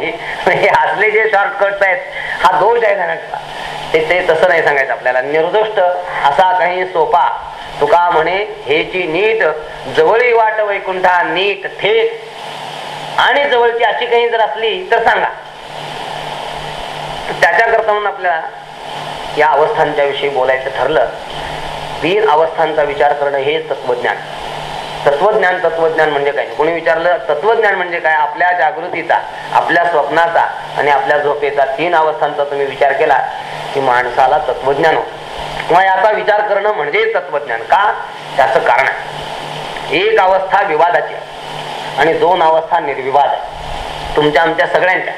हे असले जे शॉर्टकट आहेत हा दोष आहे का ते ते तसं नाही सांगायचं आपल्याला. निर्दोष्ट असा काही सोपा तुका म्हणे हेची नीट जवळी वाट वैकुंठा नीट थेट आणि जवळची अशी काही जर असली तर सांगा. त्याच्याकरता म्हणून आपल्याला या अवस्थांच्या विषयी बोलायचं ठरलं. तीन अवस्थांचा विचार करणं हे तत्वज्ञान. तत्वज्ञान तत्वज्ञान म्हणजे काय? कोणी विचारलं तत्वज्ञान म्हणजे काय? आपल्या जागृतीचा आपल्या स्वप्नाचा आणि आपल्या झोपेचा तीन अवस्थांचा तुम्ही विचार केला की माणसाला तत्वज्ञान होत. किंवा याचा विचार करणं म्हणजे तत्वज्ञान का? त्याचं कारण आहे. एक अवस्था विवादाची आणि दोन अवस्था निर्विवाद आहे. तुमच्या आमच्या सगळ्यांच्या.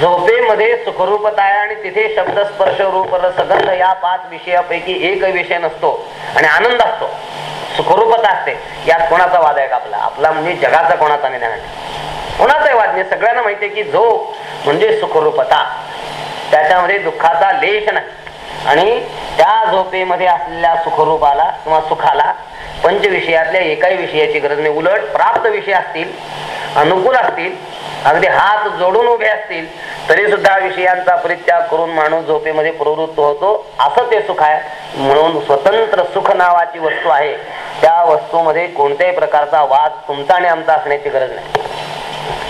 झोपेमध्ये सुखरूपता आहे आणि तिथे शब्द स्पर्श रूप सगंध या पाच विषयापैकी एक विषय नसतो आणि आनंद असतो. सुखरूपता असते. यात कोणाचा वाद आहे का आपला? आपला म्हणजे जगाचा कोणाचा निधान कोणाचा कोणाचाही वाद? नाही सगळ्यांना माहिती आहे की झोप म्हणजे सुखरूपता. त्याच्यामध्ये दुःखाचा लेश नाही. आणि त्या झोपेमध्ये असलेल्या सुखरूपाला किंवा सुखाला पंचविषयातल्या एकाही विषयाची गरज नाही. उलट प्राप्त विषय असतील अनुकूल असतील अगदी हात जोडून उभे असतील तरी सुद्धा विषयांचा परित्याग करून माणूस झोपेमध्ये प्रवृत्त होतो. असं ते सुख आहे. म्हणून स्वतंत्र सुख नावाची वस्तू आहे. त्या वस्तूमध्ये कोणत्याही प्रकारचा वाद तुमचा आणि आमचा असण्याची गरज नाही.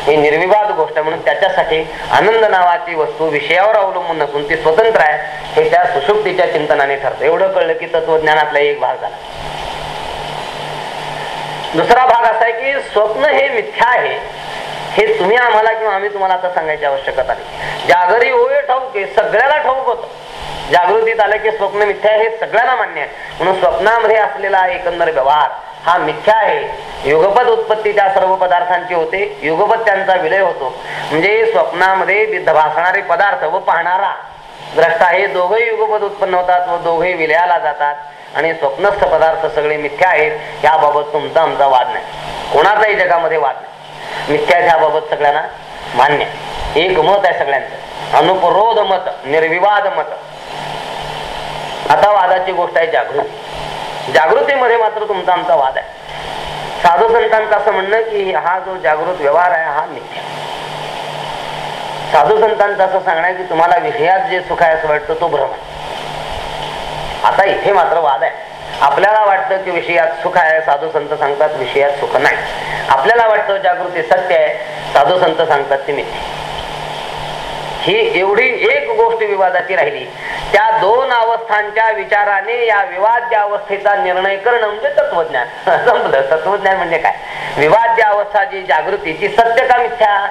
ही निर्विवाद गोष्ट म्हणून त्याच्यासाठी आनंद नावाची वस्तू विषयावर अवलंबून नसून ती स्वतंत्र आहे हे त्या सुशुक्तीच्या चिंतनाने ठरतं. एवढं कळलं की तत्वज्ञानातला एक भाग झाला. दुसरा भाग असा आहे की स्वप्न हे मिथ्या आहे हे तुम्ही आम्हाला किंवा आम्ही तुम्हाला आता सांगायची आवश्यकता नाही. जागरी होय ठाऊक सगळ्याला ठाऊक होत. जागृतीत आलं की स्वप्न मिथ्या आहे हे सगळ्यांना मान्य आहे. म्हणून स्वप्नामध्ये असलेला एकंदर व्यवहार हा मिथ्या आहे. युगपद उत्पत्तीच्या सर्व पदार्थांची होते. युगपद त्यांचा विलय होतो. म्हणजे स्वप्नामध्ये भासणारे पदार्थ व पाहणारा. द्रष्टा हे दोघही युगपद उत्पन्न होतात व दोघही विलयाला जातात. आणि स्वप्नस्थ पदार्थ सगळे मिथ्या आहेत याबाबत तुमचा आमचा वाद नाही. कोणाचाही जगामध्ये वाद नाही. मिथ्या ह्याबाबत सगळ्यांना मान्य एक मत आहे सगळ्यांचं. अनुपरोध मत निर्विवाद मत. आता वादाची गोष्ट आहे जागृती. जागृतीमध्ये मात्र तुमचा आमचा वाद आहे. साधू संतांचं असं म्हणणं की हा जो जागृत व्यवहार आहे हा मिथ्या. साधू संतांचं असं सांगणं आहे की तुम्हाला विषयात जे सुख आहे असं वाटतं तो भ्रम आहे. आता इथे मात्र वाद आहे. आपल्याला वाटतं की विषयात सुख आहे साधू संत सांगतात विषयात सुख नाही. आपल्याला वाटतं जागृती सत्य आहे साधू संत सांगतात ती मिथ्या. ही एवढी एक गोष्ट विवादाची राहिली. त्या दोन अवस्थांच्या विचाराने या विवाद्य अवस्थेचा निर्णय करणं म्हणजे तत्वज्ञान. संपलं. तत्वज्ञान म्हणजे काय? विवाद्य अवस्था जी जागृतीची सत्य का मिथ्या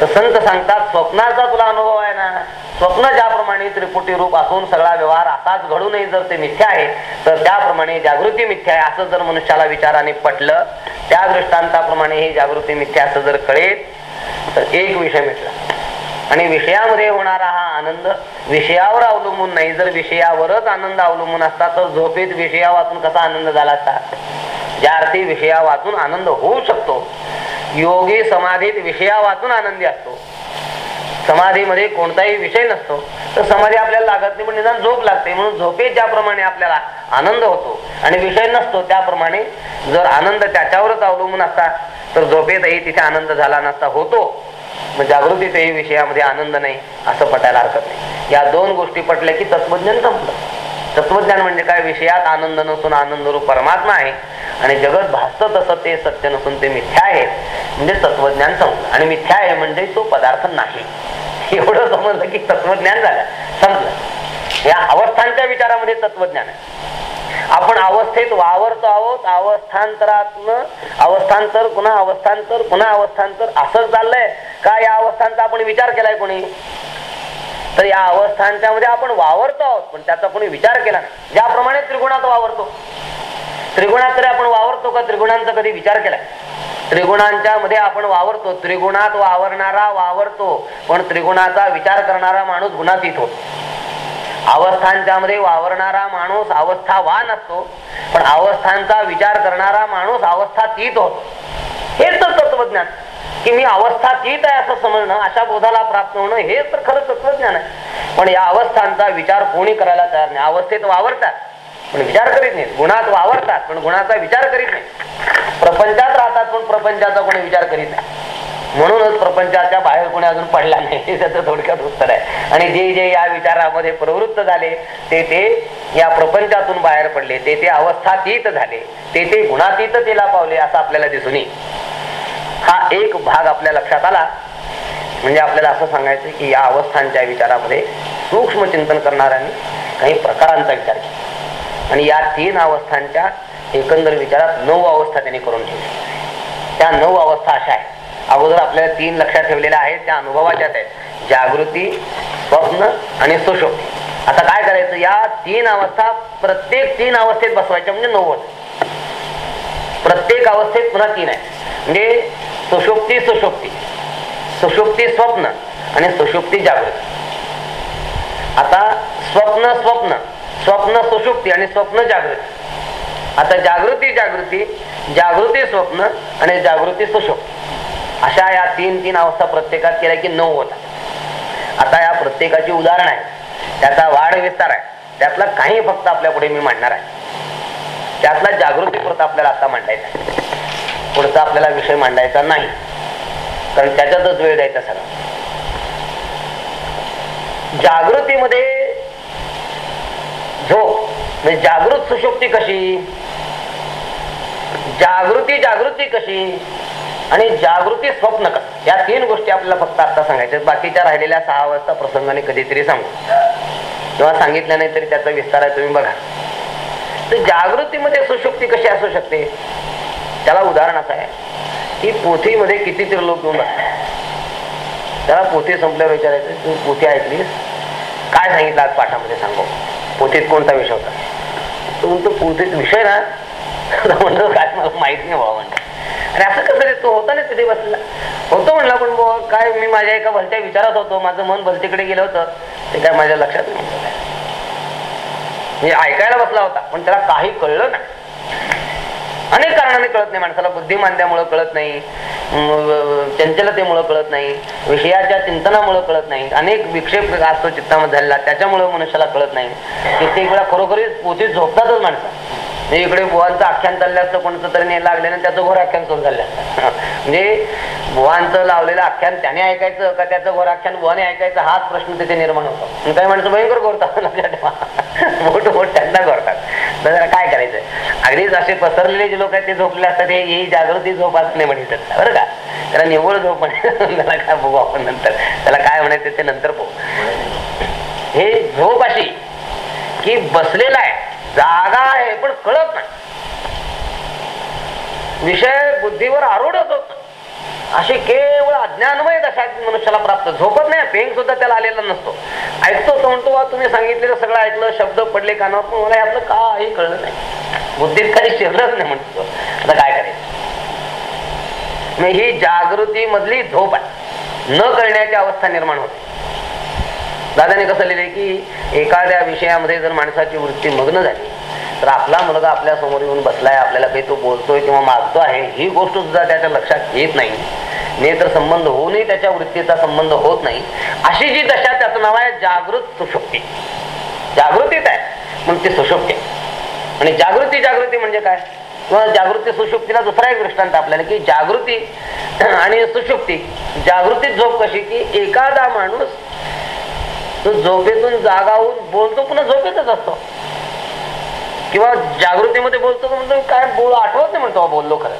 तर संत सांगतात स्वप्नाचा तुला अनुभव आहे ना? स्वप्न ज्याप्रमाणे त्रिपुटी रूप असून सगळा व्यवहार असाच घडू नये जर ते मिथ्या आहे तर त्याप्रमाणे जागृती मिथ्या आहे असं जर मनुष्याला विचाराने पटलं त्या दृष्टांताप्रमाणे ही जागृती मिथ्या असं जर कळेल तर एक विषय मिटला. आणि विषयामध्ये होणारा हा आनंद विषयावर अवलंबून नाही. जर विषयावरच आनंद अवलंबून असता तर झोपेत विषया वाचून कसा आनंद झाला असता? ज्या अर्थी विषया वाचून आनंद होऊ शकतो योगी समाधीत विषया वाचून आनंदी असतो. समाधीमध्ये कोणताही विषय नसतो तर समाधी आपल्याला लागत नाही पण निदान झोप लागते. म्हणून झोपेत ज्याप्रमाणे आपल्याला आनंद होतो आणि विषय नसतो त्याप्रमाणे जर आनंद त्याच्यावरच अवलंबून असता तर झोपेतही तिथे आनंद झाला नसता होतो. मग जागृतीतही विषयामध्ये आनंद नाही असं पटायला हरकत नाही. या दोन गोष्टी पटल्या की तत्वज्ञान संपलं. तत्वज्ञान म्हणजे काय? विषयात आनंद नसून आनंद रूप परमात्मा आहे आणि जगत भासत तसं ते सत्य नसून ते मिथ्या आहे. म्हणजे तत्वज्ञान संपलं. आणि मिथ्या आहे म्हणजे तो पदार्थ नाही. एवढं समजलं की तत्वज्ञान झालं. संपलं. या अवस्थांच्या विचारामध्ये तत्वज्ञान आहे. आपण अवस्थेत वावरतो आहोत अवस्थांतरातनं अवस्थांतर पुन्हा अवस्थांतर पुन्हा अवस्थांतर असंच चाललंय. का या अवस्थांचा आपण विचार केलाय कोणी? तर या अवस्थांच्या मध्ये आपण वावरतो आहोत पण त्याचा कोणी विचार केला नाही. ज्याप्रमाणे त्रिगुणात वावरतो. त्रिगुणात तरी आपण वावरतो का? त्रिगुणांचा कधी विचार केलाय? त्रिगुणांच्या मध्ये आपण वावरतो. त्रिगुणात वावरणारा वावरतो पण त्रिगुणाचा विचार करणारा माणूस गुणातीत होतो. अवस्थांच्या मध्ये वावरणारा माणूस अवस्थावान असतो पण अवस्थांचा विचार करणारा माणूस अवस्थातीत होतो. हेच तर तत्वज्ञान. की मी अवस्थातीत आहे असं समजणं अशा बोधाला प्राप्त होणं हे तर खरं तत्वज्ञान आहे. पण या अवस्थांचा विचार कोणी करायला तयार नाही. अवस्थेत वावरतात पण विचार करीत नाहीत. गुणात वावरतात पण गुणाचा विचार करीत नाही प्रपंचात राहतात पण प्रपंचाचा कोणी विचार करीत नाही. म्हणूनच प्रपंचाच्या बाहेर कोणी अजून पडला नाही हे त्याचं थोडक्यात उत्तर आहे. आणि जे जे या विचारामध्ये प्रवृत्त झाले ते ते या प्रपंचातून बाहेर पडले ते ते अवस्थातीत झाले ते ते गुणातीत तिला पावले असं आपल्याला दिसून येईल हा एक भाग आपल्या लक्षात आला. म्हणजे आपल्याला असं सांगायचं की या अवस्थांच्या विचारामध्ये सूक्ष्म चिंतन करणाऱ्यांनी काही प्रकारांचा विचार केला. आणि या तीन अवस्थांच्या एकंदर विचारात नऊ अवस्था त्यांनी करून ठेवली त्या नऊ अवस्था अशा आहेत. अगोदर आपल्याला तीन लक्षात ठेवलेल्या आहेत त्या अनुभवाच्याच आहेत. जागृती स्वप्न आणि सुशोक्ती आता काय करायचं? या तीन अवस्था प्रत्येक तीन अवस्थेत बसवायच्या म्हणजे नव्वद. प्रत्येक अवस्थेत पुन्हा तीन आहे म्हणजे सुशोक्ती सुशोक्ती. सुशोक्ती स्वप्न आणि सुशोक्ती जागृती. आता स्वप्न स्वप्न. स्वप्न सुशुक्ती आणि स्वप्न जागृती. आता जागृती जागृती. जागृती स्वप्न आणि जागृती सुषुप्ती अशा या तीन तीन अवस्था प्रत्येकात केल्या की नऊ होतात. आता या प्रत्येकाची उदाहरण आहे. त्याचा वाढ विस्तार आहे. त्यातला काही फक्त आपल्या पुढे मी मांडणार आहे. त्यातला जागृती पुरता आपल्याला आता मांडायचा आहे. पुढचा आपल्याला विषय मांडायचा नाही. कारण त्याच्यातच वेळ द्यायचा सगळा. जागृतीमध्ये झोप म्हणजे जागृत सुशोक्ती कशी? जागृती जागृती कशी? आणि जागृती स्वप्न का? या तीन गोष्टी आपल्याला फक्त आता सांगायच्या बाकीच्या राहिलेल्या सहा वाजता प्रसंगाने कधीतरी सांगू. किंवा सांगितलं नाही तरी त्याचा विस्तार आहे तुम्ही बघा. तर जागृतीमध्ये सुशुक्ती कशी असू शकते? त्याला उदाहरण असं आहे की पोथीमध्ये कितीतरी लोक येऊन त्याला पोथी संपल्यावर विचारायचं तू पोथी ऐकलीस? काय सांगितलं आज पाठामध्ये सांगू? पोथीत कोणता विषय होता? तो म्हणतो पोथीत विषय ना? म्हणतो काय? मला माहीत नाही बाबा म्हणतो. आणि असं कसं रे? तो होता ना तिथे बसला. होतो म्हणला पण बुवा काय मी माझ्या एका भलत्या विचारात होतो. माझं मन भलतीकडे गेलं होतं. ते काय माझ्या लक्षात नाही म्हणतो म्हणजे ऐकायला बसला होता पण त्याला काही कळलं नाही. अनेक कारणाने कळत नाही. माणसाला बुद्धिमांद्यामुळं कळत नाही. चंचलतेमुळं कळत नाही. विषयाच्या चिंतनामुळं कळत नाही. अनेक विक्षेप असतो चित्तामध्ये झालेला. त्याच्यामुळं मनुष्याला कळत नाही. कित्येक वेळा खरोखरीच पोथीत झोपतातच माणसं. म्हणजे इकडे बुवांचं आख्यान चाललं असतं कोणतं तरी नाही लागले ना त्याचं घोर आख्यान सुरू झालं असतं. म्हणजे बुवांचं लावलेलं आख्यान त्याने ऐकायचं का त्याचं घोर आख्यान बुवाने ऐकायचं हाच प्रश्न तिथे निर्माण होतो. काही माणसं भयंकर घोरतात. मोठ मोठ त्यांना घोरतात. तर काय करायचं अगदीच असे पसरलेले जे लोक आहेत ते झोपले असतात हे ही जागृती झोप असं नाही म्हणतात बरं का? त्याला निव्वळ झोप म्हणे. त्याला काय बघू आपण नंतर. त्याला काय म्हणायचं ते नंतर बघू हे झोप अशी की बसलेला आहे. जागा आहे पण कळत नाही. विषय बुद्धीवर आरूढच होत अशी केवळ अज्ञानमय दशा मनुष्याला प्राप्त झोपत नाही पेंग सुद्धा त्याला आलेला नसतो. ऐकतो तो म्हणतो तुम्ही सांगितलेलं सगळं ऐकलं शब्द पडले कानावर पण मला यातलं काही कळलं नाही. बुद्धीत काही शिरलंच नाही म्हणतो आता काय करायचं? ही जागृती मधली झोप आहे. न कळण्याची अवस्था निर्माण होते. दादाने कसं लिहिले की एखाद्या विषयामध्ये जर माणसाची वृत्ती मग्न झाली तर आपला मुलगा आपल्यासमोर येऊन बसलाय आपल्याला काही तो बोलतोय किंवा मागतो आहे ही गोष्ट सुद्धा त्याच्या लक्षात येत नाही. नेत्र संबंध होऊनही त्याच्या वृत्तीचा संबंध होत नाही. अशी जी दशा त्याचं नाव आहे जागृत सुशक्ती. जागृतीत आहे म्हणून ती सुशुक्ती आणि जागृती जागृती म्हणजे काय? किंवा जागृती सुशुक्तीला दुसरा एक दृष्टांत आपल्याला की जागृती आणि सुशुक्ती. जागृतीत झोप कशी? की एखादा माणूस तो झोपेतून जागा होऊन बोलतो पुन्हा झोपेतच असतो. किंवा जागृतीमध्ये बोलतो तर म्हणतो काय बोल आठवत नाही म्हणतो बोललो खरं.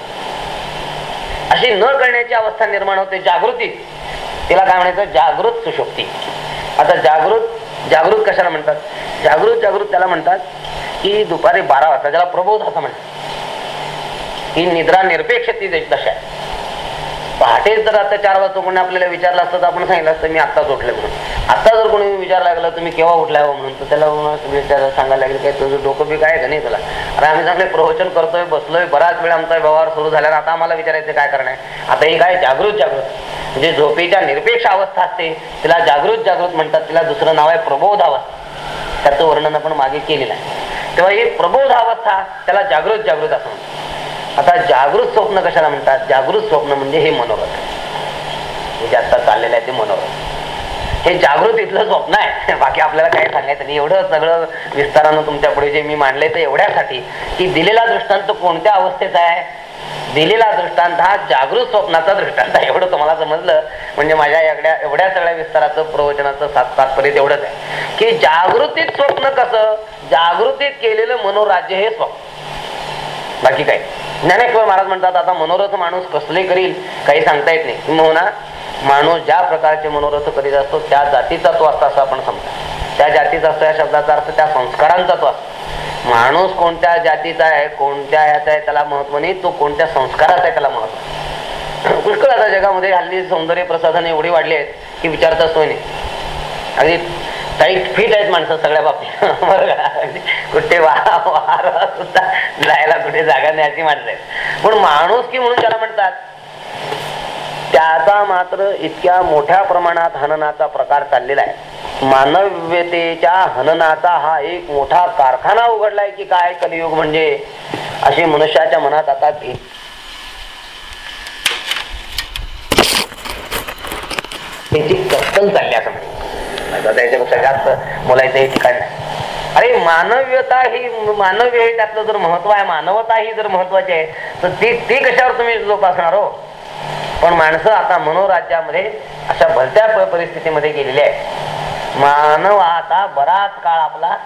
अशी न करण्याची अवस्था निर्माण होते जागृती. तिला काय म्हणायचं? जागृत सुशोक्ती. आता जागृत जागृत कशाला म्हणतात? जागृत जागृत त्याला म्हणतात की दुपारी बारा वाजता ज्याला प्रबोध असं म्हणतात. ही निद्रा निरपेक्ष ती दशा आहे. पहाटेच जर आता चार वाजता कोणी आपल्याला विचारलं असतं तर आपण सांगितलं असतं मी आत्ताच उठले म्हणून. आता जर कोणी विचार लागला तुम्ही केव्हा उठलाय हो? म्हणून तर त्याला विचार सांगायला लागेल काय तुझं डोकं बी काय का नाही त्याला अरे आम्ही चांगले प्रवचन करतोय बसलोय बराच वेळ आमचा व्यवहार सुरू झाला आता आम्हाला विचारायचं काय करणं आहे आता ही काय जागृत जागृत. म्हणजे झोपेच्या निरपेक्ष अवस्था असते तिला जागृत जागृत म्हणतात तिला दुसरं नाव आहे प्रबोध अवस्था. त्याचं वर्णन आपण मागे केलेलं आहे. तेव्हा ही प्रबोध अवस्था त्याला जागृत जागृत असं म्हणतात. आता जागृत स्वप्न कशाला म्हणतात? जागृत स्वप्न म्हणजे हे मनोरथ. हे आता चाललेलं आहे ते मनोरथ. हे जागृत इथलं स्वप्न आहे. बाकी आपल्याला काय सांगायचं नाही. एवढं सगळं विस्तारानं तुमच्यापुढे जे मी मांडले ते एवढ्यासाठी की दिलेला दृष्टांत कोणत्या अवस्थेचा आहे? दिलेला दृष्टांत हा जागृत स्वप्नाचा दृष्टांत आहे. एवढं तुम्हाला समजलं. म्हणजे माझ्या एवढ्या एवढ्या सगळ्या विस्ताराचं प्रवचनाचं सात तात्पर्य तेवढंच आहे. की जागृतीत स्वप्न कसं? जागृतीत केलेलं मनोराज्य हे स्वप्न. बाकी काय? ज्ञानेश्वर महाराज म्हणतात आता मनोरथ माणूस कसले करील? काही सांगता येत नाही. म्हणा माणूस ज्या प्रकारचे मनोरथ करीत असतो त्या जातीचा तो असतो असं आपण समजा. त्या जातीचा असतो या शब्दाचा अर्थ त्या संस्कारांचा तो असतो. माणूस कोणत्या जातीचा आहे कोणत्या ह्याचा आहे त्याला महत्त्व नाही तो कोणत्या संस्काराचा आहे त्याला महत्त्व पुष्कळ आता जगामध्ये हल्ली सौंदर्य प्रसाधने एवढी वाढली आहेत की विचारता सोय नाही. अगदी टाईट फिट आहेत माणसं सगळ्या बाबतीत. बरं का? कुठे वा वार सुद्धा जायला कुठे जागा नाही अशी माणसं आहेत. पण माणूस की म्हणून त्याला म्हणतात त्याचा मात्र इतक्या मोठ्या प्रमाणात हननाचा प्रकार चाललेला आहे. मानव्यतेच्या हननाचा हा एक मोठा कारखाना उघडलाय की काय? कलियुग म्हणजे अशी मनुष्याच्या मनात आता त्याची कत्तल चालली असं म्हणजे. त्याच्यापेक्षा जास्त बोलायचं हे ठिकाण नाही. अरे मानव्यता ही मानव्य हे त्यातलं जर महत्त्व आहे मानवता ही जर महत्वाची आहे तर ती ती कशावर तुम्ही जोपासणार हो? पण माणसं आता मनोराज्यामध्ये अशा भलत्या प- परिस्थितीमध्ये गेलेली आहे मानव आता बराच काळ आपला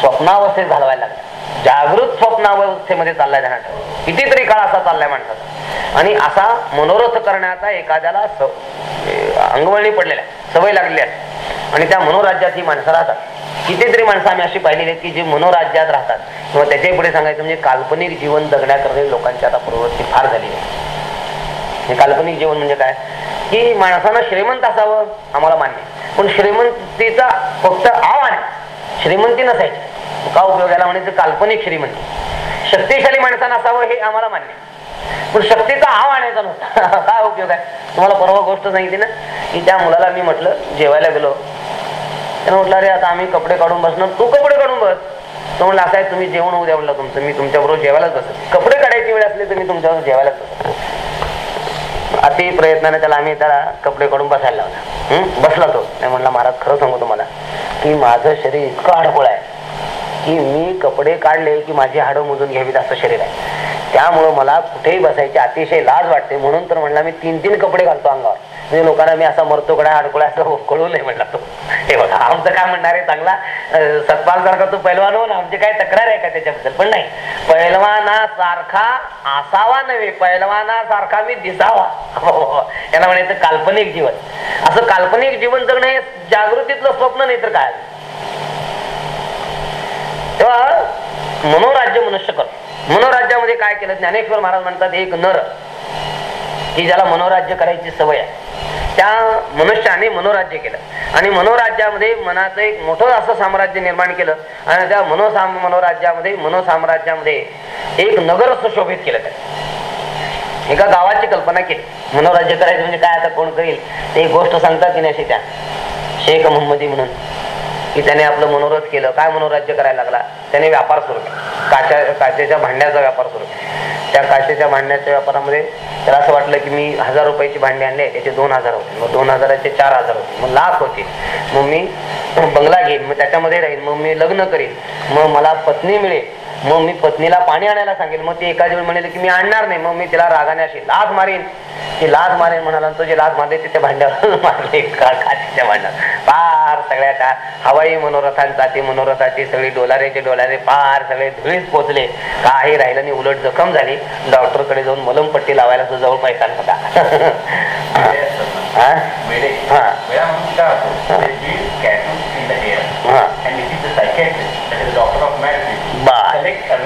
स्वप्नावस्थेत घालवायला लागला. जागृत स्वप्नावस्थेमध्ये चाललाय जाणार कितीतरी काळ असा चाललाय माणसाचा. आणि असा मनोरथ करण्याचा एखाद्याला स- अंगवळणी पडलेला आहे सवय लागलेली आहे. आणि त्या मनोराज्यात ही माणसं राहतात. कितीतरी माणसं आम्ही अशी पाहिलेली आहेत की जी मनोराज्यात राहतात. किंवा त्याच्याही पुढे सांगायचं म्हणजे काल्पनिक जीवन जगण्याकडे लोकांची आता प्रवृत्ती फार झालेली आहे. हे काल्पनिक जीवन म्हणजे काय? की माणसानं श्रीमंत असावं आम्हाला मान्य आहे. पण श्रीमंतीचा फक्त आव्हान आहे. श्रीमंती नसायची. का उपयोग याला म्हणायचं? काल्पनिक श्रीमंती. शक्तिशाली माणसानं असावं हे आम्हाला मान्य आहे. पण शक्तीचा आव आणायचा नव्हता. काय उपयोग आहे? तुम्हाला परवा गोष्ट सांगितली ना? की त्या मुलाला मी म्हटलं जेवायला गेलो. त्यानं म्हटलं अरे आता आम्ही कपडे काढून बसणार. तू कपडे काढून बस. तो म्हणलं असं आहे तुम्ही जेवण होऊ द्या म्हणलं तुमचं. मी तुमच्याबरोबर जेवायलाच बसत. कपडे काढायची वेळ असली तर मी तुमच्याबरोबर जेवायलाच बसत. अति प्रयत्नाने त्याला आम्ही त्याला कपडे काढून बसायला लावला. बसला तो. नाही म्हणला महाराज खरं सांगू तुम्हाला की माझं शरीर इतकं हाडकोळ आहे की मी कपडे काढले की माझी हाडं मोजून घ्यावीत असं शरीर आहे. त्यामुळं मला कुठेही बसायची अतिशय लाज वाटते. म्हणून तर म्हणला मी तीन तीन कपडे घालतो अंगावर. म्हणजे लोकांना मी असा मरतो कडा अडकोळा असं कळू नये म्हणला तो. हे बघा आमचं काय म्हणणार आहे चांगला? सतपाल सारखा तू पैलवान हो ना आमची काय तक्रार आहे का त्याच्याबद्दल? पण नाही. पैलवाना सारखा असावा नव्हे पैलवाना सारखा मी दिसावा. हो, हो, हो, याला म्हणायचं काल्पनिक जीवन. असं काल्पनिक जीवन जगणं हे जागृतीतलं स्वप्न नाही तर काय? तेव्हा मनोराज्य मनुष्य करतो मनोराज्यामध्ये काय केलं? ज्ञानेश्वर महाराज म्हणतात एक नर. ही ज्याला मनोराज्य करायची सवय आहे. त्या मनुष्याने मनोराज्य केलं. आणि मनोराज्यामध्ये मनाचं एक मोठं असं साम्राज्य निर्माण केलं. आणि त्या मनोसाम मनोराज्यामध्ये मनोसाम्राज्यामध्ये एक नगर सुशोभित केलं त्या एका गावाची कल्पना केली. मनोराज्य करायचं म्हणजे काय आता कोण करेल? ते एक गोष्ट सांगतात की नाही अशी त्या. शेख मोहम्मदी म्हणून. की त्याने आपलं मनोरथ केलं. काय मनोराज्य करायला लागला? त्याने व्यापार सुरू केला. काच्या काचेच्या भांड्याचा व्यापार सुरू केला. त्या काचेच्या भांड्याच्या व्यापारामध्ये त्याला असं वाटलं की मी हजार रुपयाची भांडी आणले त्याचे दोन हजार होते. मग दोन हजाराचे चार हजार होते. मग लाख होते. मग मी बंगला घेईन. मग त्याच्यामध्ये राहीन. मग मी लग्न करीन. मग मला पत्नी मिळेल. मग मी पत्नीला पाणी आणायला सांगेल मग ती एका वेळी म्हणाली की मी आणणार नाही मग मी तिला रागाने अशी लाथ मारीन ती लाथ मारेन म्हणाला तो जे लाथ मारले तिथे भांड्यावर मारले का काचेच्या भांड्यावर पार सगळ्या त्या हवाई मनोरथांसाठी मनोरथाची सगळी डोलारेचे डोलारे पार सगळे धुळीत पोचले काही राहिलं नाही उलट जखम झाली डॉक्टरकडे जाऊन मलमपट्टी लावायला तो जवळ पैसा नव्हता हा? हा.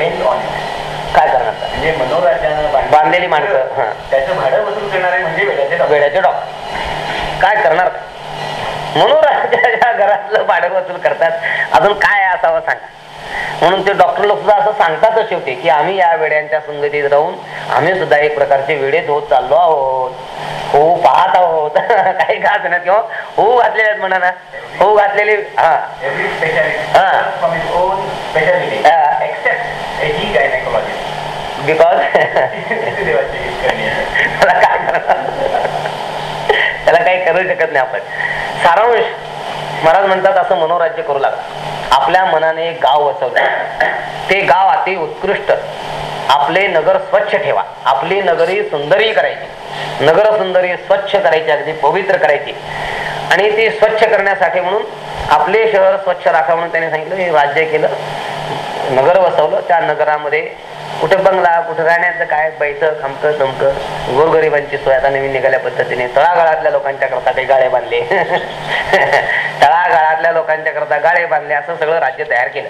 काय करणार? म्हणजे मनोराज्यानं बांधलेली माणसं, हा. त्याचं भाडं वसूल करणारे म्हणजे वेड्याचे डॉक्टर. वेड्याचे डॉक्टर काय करणार मनोराज्याच्या घरातलं भाडं वसूल करतात अजून काय असावं सांगा म्हणून ते डॉक्टर लोक सुद्धा असं सांगतातच शेवटी की आम्ही या वेड्यांच्या संगतीत राहून आम्ही सुद्धा एक प्रकारचे वेडेच होत चाललो आहोत. हो पाहत आहोत. काही घात ना किंवा हो घातलेले आहेत म्हणा ना. हो घातलेले हा. बिकॉज काय त्याला काही करू शकत नाही आपण. सारांश महाराज म्हणतात असं मनोराज्य करू लागला. आपल्या मनाने एक गाव वसवलं. ते गाव अति उत्कृष्ट. आपले नगर स्वच्छ ठेवा. आपली नगरी सुंदरी करायची. नगर सुंदरी स्वच्छ करायची अगदी पवित्र करायची. आणि ती स्वच्छ करण्यासाठी म्हणून आपले शहर स्वच्छ राखा म्हणून त्यांनी सांगितलं हे राज्य केलं. नगर वसवलं. त्या नगरामध्ये कुठे बंगला कुठे राहण्याचं काय बैठक खमकं दमकं गोरगरिबांची सोय. आता नवीन निघाल्या पद्धतीने तळागाळातल्या लोकांच्या करता काही गाळे बांधले. तळागाळातल्या लोकांच्या करता गाळे बांधले असं सगळं राज्य तयार केलं.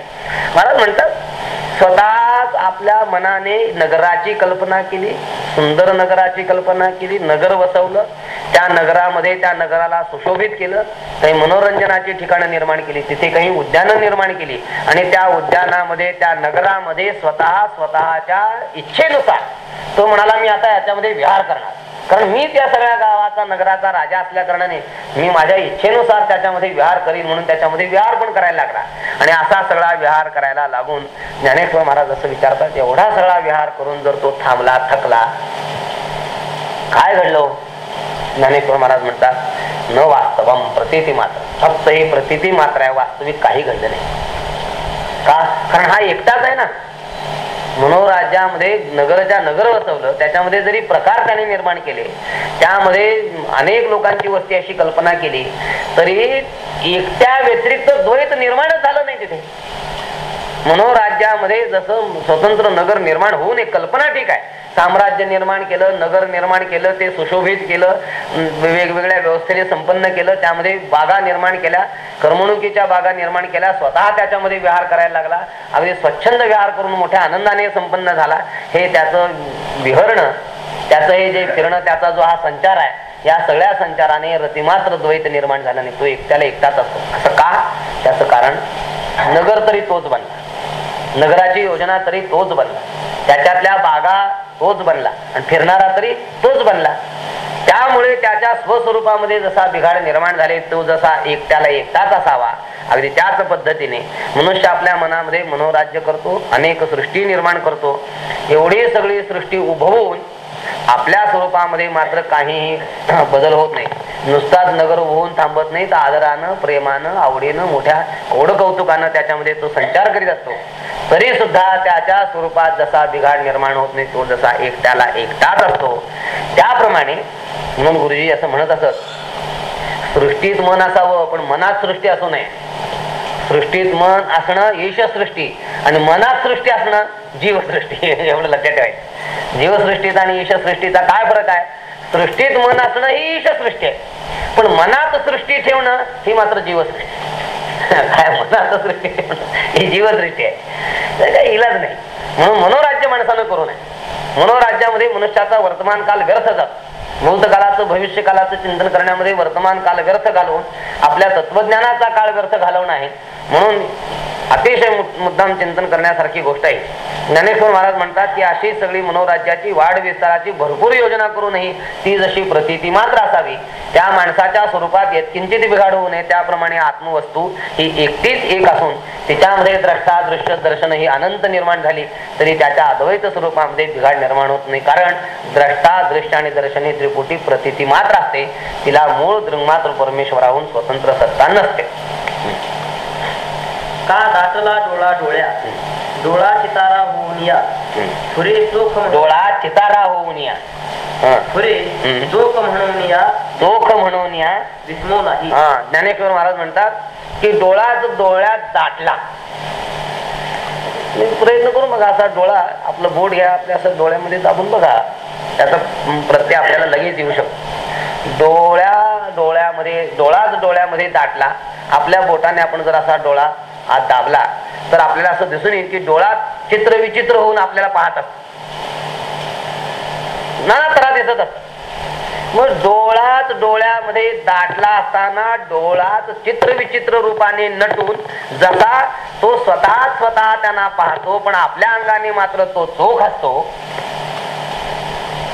महाराज म्हणतात स्वतःच आपल्या मनाने नगराची कल्पना केली सुंदर नगराची कल्पना केली नगर वसवलं त्या नगरामध्ये त्या नगराला सुशोभित केलं काही मनोरंजनाची ठिकाणं निर्माण केली तिथे काही उद्यानं निर्माण केली आणि त्या उद्यानामध्ये त्या नगरामध्ये स्वतः स्वतःच्या इच्छेनुसार तो म्हणाला मी आता याच्यामध्ये विहार करणार. कारण मी त्या सगळ्या गावाचा नगराचा राजा असल्या कारणाने मी माझ्या इच्छेनुसार त्याच्यामध्ये विहार करीन म्हणून त्याच्यामध्ये विहार पण करायला लागला. आणि असा सगळा विहार करायला लागून ज्ञानेश्वर महाराज असं विचारतात एवढा सगळा विहार करून जर तो थांबला थकला काय घडलो? ज्ञानेश्वर महाराज म्हणतात न वास्तवम प्रतिती मात्र. फक्त हे प्रतिती मात्र आहे वास्तविक काही घडलं नाही. का? कारण हा एकटाच आहे ना. मनोराज्यामध्ये नगरच्या नगर वसवलं त्याच्यामध्ये जरी प्रकार त्याने निर्माण केले त्यामध्ये अनेक लोकांची वस्ती अशी कल्पना केली तरी एकट्या व्यतिरिक्त द्वैत निर्माणच झालं नाही तिथे. मनोराज्यामध्ये जसं स्वतंत्र नगर निर्माण होऊन एक कल्पना ठीक आहे. साम्राज्य निर्माण केलं नगर निर्माण केलं ते सुशोभित केलं वेगवेगळ्या व्यवस्थेने संपन्न केलं त्यामध्ये बागा निर्माण केल्या करमणुकीच्या बागा निर्माण केल्या स्वतः त्याच्यामध्ये विहार करायला लागला. अगदी स्वच्छंद विहार करून मोठ्या आनंदाने संपन्न झाला. हे त्याचं विहरणं त्याचं हे जे फिरणं त्याचा जो हा संचार आहे या सगळ्या संचाराने रतिमात्र द्वैत निर्माण झाला नाही तो एकट्याला एकटाच असतो. असं का? त्याचं कारण नगर तरी तोच बनला. नगराची योजना तरी तोच बनला. त्याच्यातल्या बागा तोच बनला आणि फिरणारा तरी तोच बनला. त्यामुळे त्याच्या स्वस्वरूपामध्ये जसा बिघाड निर्माण झाले तो जसा एकट्याला एकटाच असावा. अगदी त्याच पद्धतीने मनुष्य आपल्या मनामध्ये मनोराज्य करतो अनेक सृष्टी निर्माण करतो. एवढी सगळी सृष्टी उभवून आपल्या स्वरूपामध्ये मात्र काहीही बदल होत नाही. नुसताच नगर होऊन थांबत नाही तर आदरानं प्रेमानं आवडीनं मोठ्या ओढ कौतुकानं त्याच्यामध्ये तो संचार करीत असतो. तरी सुद्धा त्याच्या स्वरूपात जसा बिघाड निर्माण होत नाही तो जसा एकट्याला एकटाच असतो. त्याप्रमाणे म्हणून गुरुजी असं म्हणत असत सृष्टीत मन असावं पण मनात सृष्टी असू नये. सृष्टीत मन असणं ईशसृष्टी. आणि मनात सृष्टी असणं जीवसृष्टी. एवढं लक्षात ठेवायचं. जीवसृष्टीत आणि ईश सृष्टीचा काय फरक आहे? सृष्टीत मन असणं ही ईशसृष्टी आहे. पण मनात सृष्टी ठेवणं ही मात्र जीवसृष्टी काय मनात सृष्टी ठेवणं ही जीवसृष्टी आहे. तर काही इलाज नाही. म्हणून मनोराज्य माणसानं करू नये. मनोराज्यामध्ये मनुष्याचा वर्तमान काल व्यर्थ जातो. भूतकालाचं भविष्यकालाचं चिंतन करण्यामध्ये वर्तमान काल व्यर्थ घालवून आपल्या तत्वज्ञानाचा काळ व्यर्थ घालवणं आहे. म्हणून अतिशय मुद्दाम चिंतन करण्यासारखी गोष्ट आहे. ज्ञानेश्वर महाराज म्हणतात की अशी सगळी मनोराज्याची वाढ विस्ताराची भरपूर योजना करूनही ती जशी प्रतिती मात्र असावी त्या माणसाच्या स्वरूपात किंचित बिघाड होऊ नये त्याप्रमाणे आत्मवस्तू ही एकटीच एक असून तिच्यामध्ये द्रष्टा दृश्य दर्शन ही अनंत निर्माण झाली तरी त्याच्या अद्वैत स्वरूपामध्ये बिघाड निर्माण होत नाही. कारण द्रष्टा दृश्य आणि दर्शन ही त्रिपुटी प्रतिती मात्र असते तिला मूळ दृंगमात्र परमेश्वराहून स्वतंत्र सत्ता नसते. का दाटला डोळा डोळ्या. डोळा चितारा होऊन या. फुरे चोख डोळा चितारा होऊन या. फुरे. चोख म्हणून या. चोख म्हणून या. विस्मो नाही. हा ज्ञानेश्वर महाराज म्हणतात की डोळा जो डोळ्यात दाटला. प्रयत्न करू बघा असा डोळा आपलं बोट घ्या आपल्या असं डोळ्यामध्ये दाबून बघा. त्याचा प्रत्यय आपल्याला लगेच येऊ शकतो. डोळ्या डोळ्यामध्ये डोळाच डोळ्यामध्ये दाटला. आपल्या बोटाने आपण जर असा डोळा हात दाबला तर आपल्याला असं दिसून येईल की डोळा चित्र विचित्र होऊन आपल्याला पाहत नाना तरा दिसत असत. मग डोळात डोळ्यामध्ये दाटला असताना डोळाच चित्र विचित्र रूपाने नटून जसा तो स्वतः स्वतः त्यांना पाहतो पण आपल्या अंगाने मात्र तो चोख असतो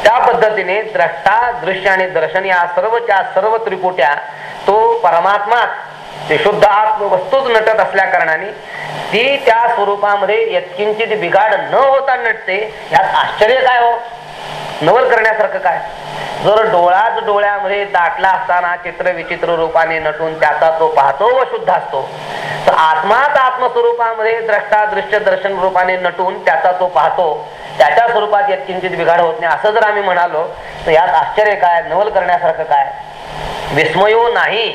त्या पद्धतीने द्रष्टा दृश्य आणि दर्शन या सर्वच्या सर्व त्रिपुट्या तो परमात्मा ते शुद्ध आत्मवस्तूच नटत असल्या कारणाने ती त्या स्वरूपामध्ये यत्किंचित बिघाड न होता नटते. यात आश्चर्य काय हो? नवल करण्यासारखं काय? जर डोळाच डोळ्यामध्ये दाटला असताना चित्र विचित्र रूपाने नटून त्याचा तो पाहतो व शुद्ध असतो तर आत्माच आत्मस्वरूपामध्ये द्रष्टा दृश्य दर्शन रूपाने नटून त्याचा तो पाहतो. त्याच्या स्वरूपात यत्किंचित बिघाड होत नाही असं जर आम्ही म्हणालो तर यात आश्चर्य काय? नवल करण्यासारखं काय? विस्मयो नाही.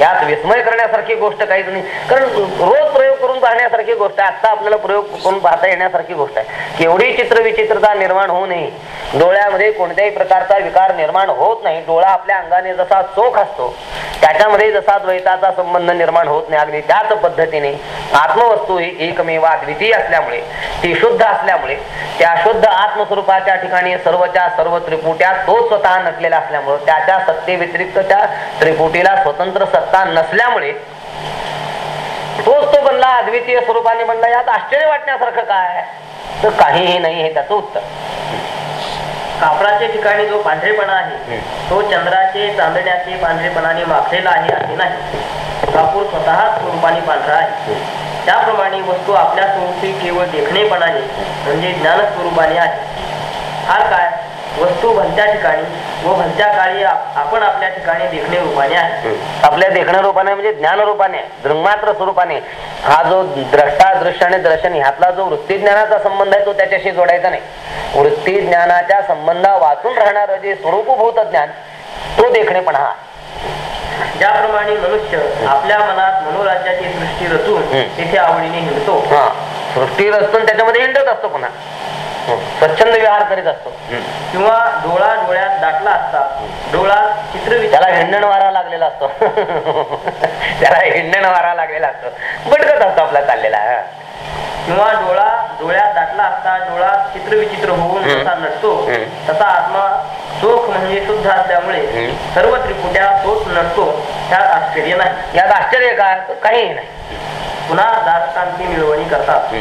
यात विस्मय करण्यासारखी गोष्ट काहीच नाही. कारण रोज प्रयोग करून पाहण्यासारखी गोष्ट आहे. आता आपल्याला प्रयोग करून पाहता येण्यासारखी गोष्ट आहे. केवढी चित्र विचित्रता निर्माण होऊ नये. डोळ्यामध्ये कोणत्याही प्रकारचा विकार निर्माण होत नाही. डोळा आपल्या अंगाने जसा चोख असतो त्याच्यामध्ये जसा द्वैताचा संबंध निर्माण होत नाही. अगदी त्याच पद्धतीने आत्मवस्तू ही एकमेव अद्वितीय असल्यामुळे ती शुद्ध असल्यामुळे त्या शुद्ध आत्मस्वरूपाच्या ठिकाणी सर्वच्या सर्व त्रिपुट्या तो स्वतः नटलेला असल्यामुळे त्याच्या सत्तेव्यतिरिक्त त्या त्रिपुटीला स्वतंत्र सत्ता नसल्यामुळे तोच तो बनला अद्वितीय स्वरूपाने बनला. यात आश्चर्य वाटण्यासारखं काय तर काहीही नाही हे त्याचं उत्तर. कापडाच्या ठिकाणी जो पांढरेपणा आहे तो चंद्राचे चांदण्याचे पांढरेपणाने माखलेला आहे असे नाही. कापूर स्वतः स्वरूपाने पांढरा आहे. त्याप्रमाणे वस्तू आपल्या स्वरूपी केवळ देखणेपणाने म्हणजे ज्ञान स्वरूपाने आहे. हा काय? वस्तू भलत्या ठिकाणी व भलत्या काळी आप- आपण आपल्या ठिकाणी देखणे रूपाने आहे. आपल्या देखण्या रूपाने म्हणजे ज्ञान रूपाने दृंगमात्र स्वरूपाने. हा जो द्रष्टा दृश्य आणि दर्शन ह्यातला जो वृत्ती ज्ञानाचा संबंध आहे तो त्याच्याशी जोडायचा नाही. वृत्ती ज्ञानाच्या संबंधा वाचून राहणार जे स्वरूपभूत ज्ञान तो देखणेपणा हा. ज्याप्रमाणे मनुष्य आपल्या मनात मनोराज्याची सृष्टी रचून. तेथे आवडीने हिंडतो. हा. सृष्टी आणि त्याच्यामध्ये हिंडत असतो पुन्हा. स्वच्छंद विहार करीत असतो. किंवा डोळा डोळ्यात दाटला असता डोळा चित्रविचार त्याला हिंडण वारा लागलेला असतो. त्याला हिंडण वारा लागलेला असतो. भटकत असतो आपला चाललेला. हा. किंवा डोळा डोळ्यात दाटला असता डोळा चित्रविचित्र होऊन. जसा नटतो. तसा आत्मा चोख म्हणजे शुद्ध असल्यामुळे. सर्व त्रिपुट्या तोच नटतो त्यात आश्चर्य नाही. यात आश्चर्य काय काहीही नाही. पुन्हा दासकांती मिळवणी करतात.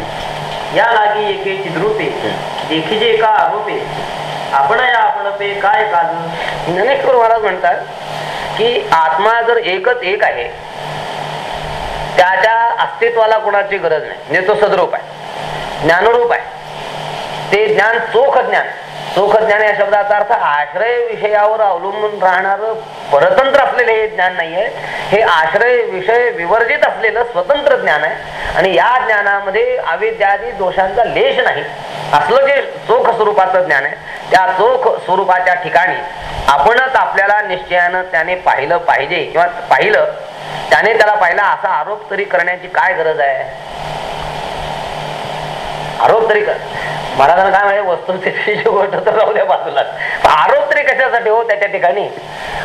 या लागी एके चिद्रूपे देखीजे एका आरोपे? आपण या आपण पे काय काजू? ज्ञानेश्वर महाराज म्हणतात की आत्मा जर एकच एक आहे त्याच्या अस्तित्वाला कोणाची गरज नाही. म्हणजे तो सदरूप आहे. ज्ञानरूप आहे. ते ज्ञान चोख ज्ञान. चोख ज्ञान या शब्दाचा अर्थ आश्रय विषयावर अवलंबून राहणार परतंत्र असलेले हे ज्ञान नाहीये. हे आश्रय विषय विवर्जित असलेलं स्वतंत्र ज्ञान आहे. आणि या ज्ञानामध्ये अविद्यादी दोषांचा लेश नाही. असलं जे चोख स्वरूपाचं ज्ञान आहे त्या चोख स्वरूपाच्या ठिकाणी आपणच आपल्याला निश्चयानं त्याने पाहिलं पाहिजे किंवा पाहिलं त्याने त्याला पाहिला असा आरोप तरी करण्याची काय गरज आहे? आरोप तरी कर. महाराजांना काय म्हणजे वस्तुस्थिती गोष्ट तर राहू द्या बाजूला आरोप तरी कशासाठी हो त्याच्या ठिकाणी?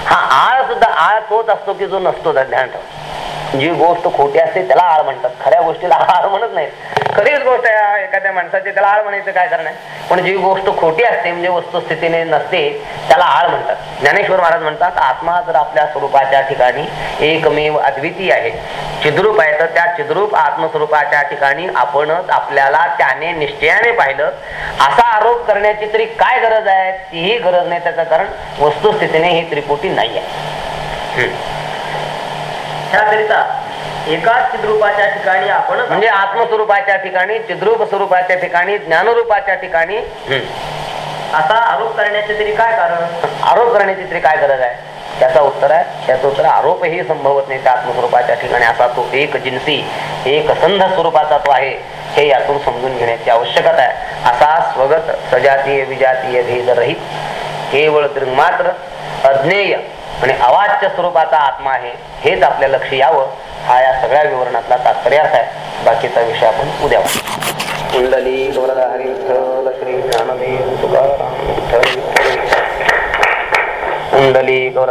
हा आळ सुद्धा आळ तोच असतो की जो नसतो ध्यान ठेव जी गोष्ट खोटी असते त्याला आळ म्हणतात. खऱ्या गोष्टीला आळ म्हणत नाहीत. खरीच गोष्ट आहे एखाद्या माणसाची त्याला आळ म्हणायचं काय कारण आहे? पण जी गोष्ट खोटी असते म्हणजे वस्तुस्थितीने नसते त्याला आळ म्हणतात. ज्ञानेश्वर महाराज म्हणतात आत्मा जर आपल्या स्वरूपाच्या ठिकाणी एकमेव अद्वितीय आहे चिद्रूप आहे तर त्या चिद्रूप आत्मस्वरूपाच्या ठिकाणी आपणच आपल्याला त्याने निश्चयाने पाहिलं. असा आरोप करण्याची तरी काय गरज आहे? तीही गरज नाही त्याचं कारण वस्तुस्थितीने ही त्रिपुटी नाही आहे. त्याकरिता एकाच चिद्रूपाच्या ठिकाणी आपण म्हणजे आत्मस्वरूपाच्या ठिकाणी चिद्रूप स्वरूपाच्या ठिकाणी ज्ञानरूपाच्या ठिकाणी. असा आरोप करण्याचे तरी काय कारण? आरोप करण्याची तरी काय गरज आहे? त्याचा उत्तर आहे त्याचं उत्तर आरोपही संभवत नाही त्या आत्मस्वरूपाच्या ठिकाणी. असा तो एक जिन्सी एक संध स्वरूपाचा तो आहे हे यातून समजून घेण्याची आवश्यकता आहे. असा स्वगत सजातीय विजातीय भेद रहित केवळ दृंगमात्र अज्ञेय आणि अवाच्य स्वरूपाचा आत्मा आहे हेच आपल्या लक्ष यावं हा या सगळ्या विवरणातला तात्पर्य अर्थ आहे बाकीचा विषय आपण उद्या. कुंडली श्री ज्ञानदेव तुकाराम. कुंडली गौर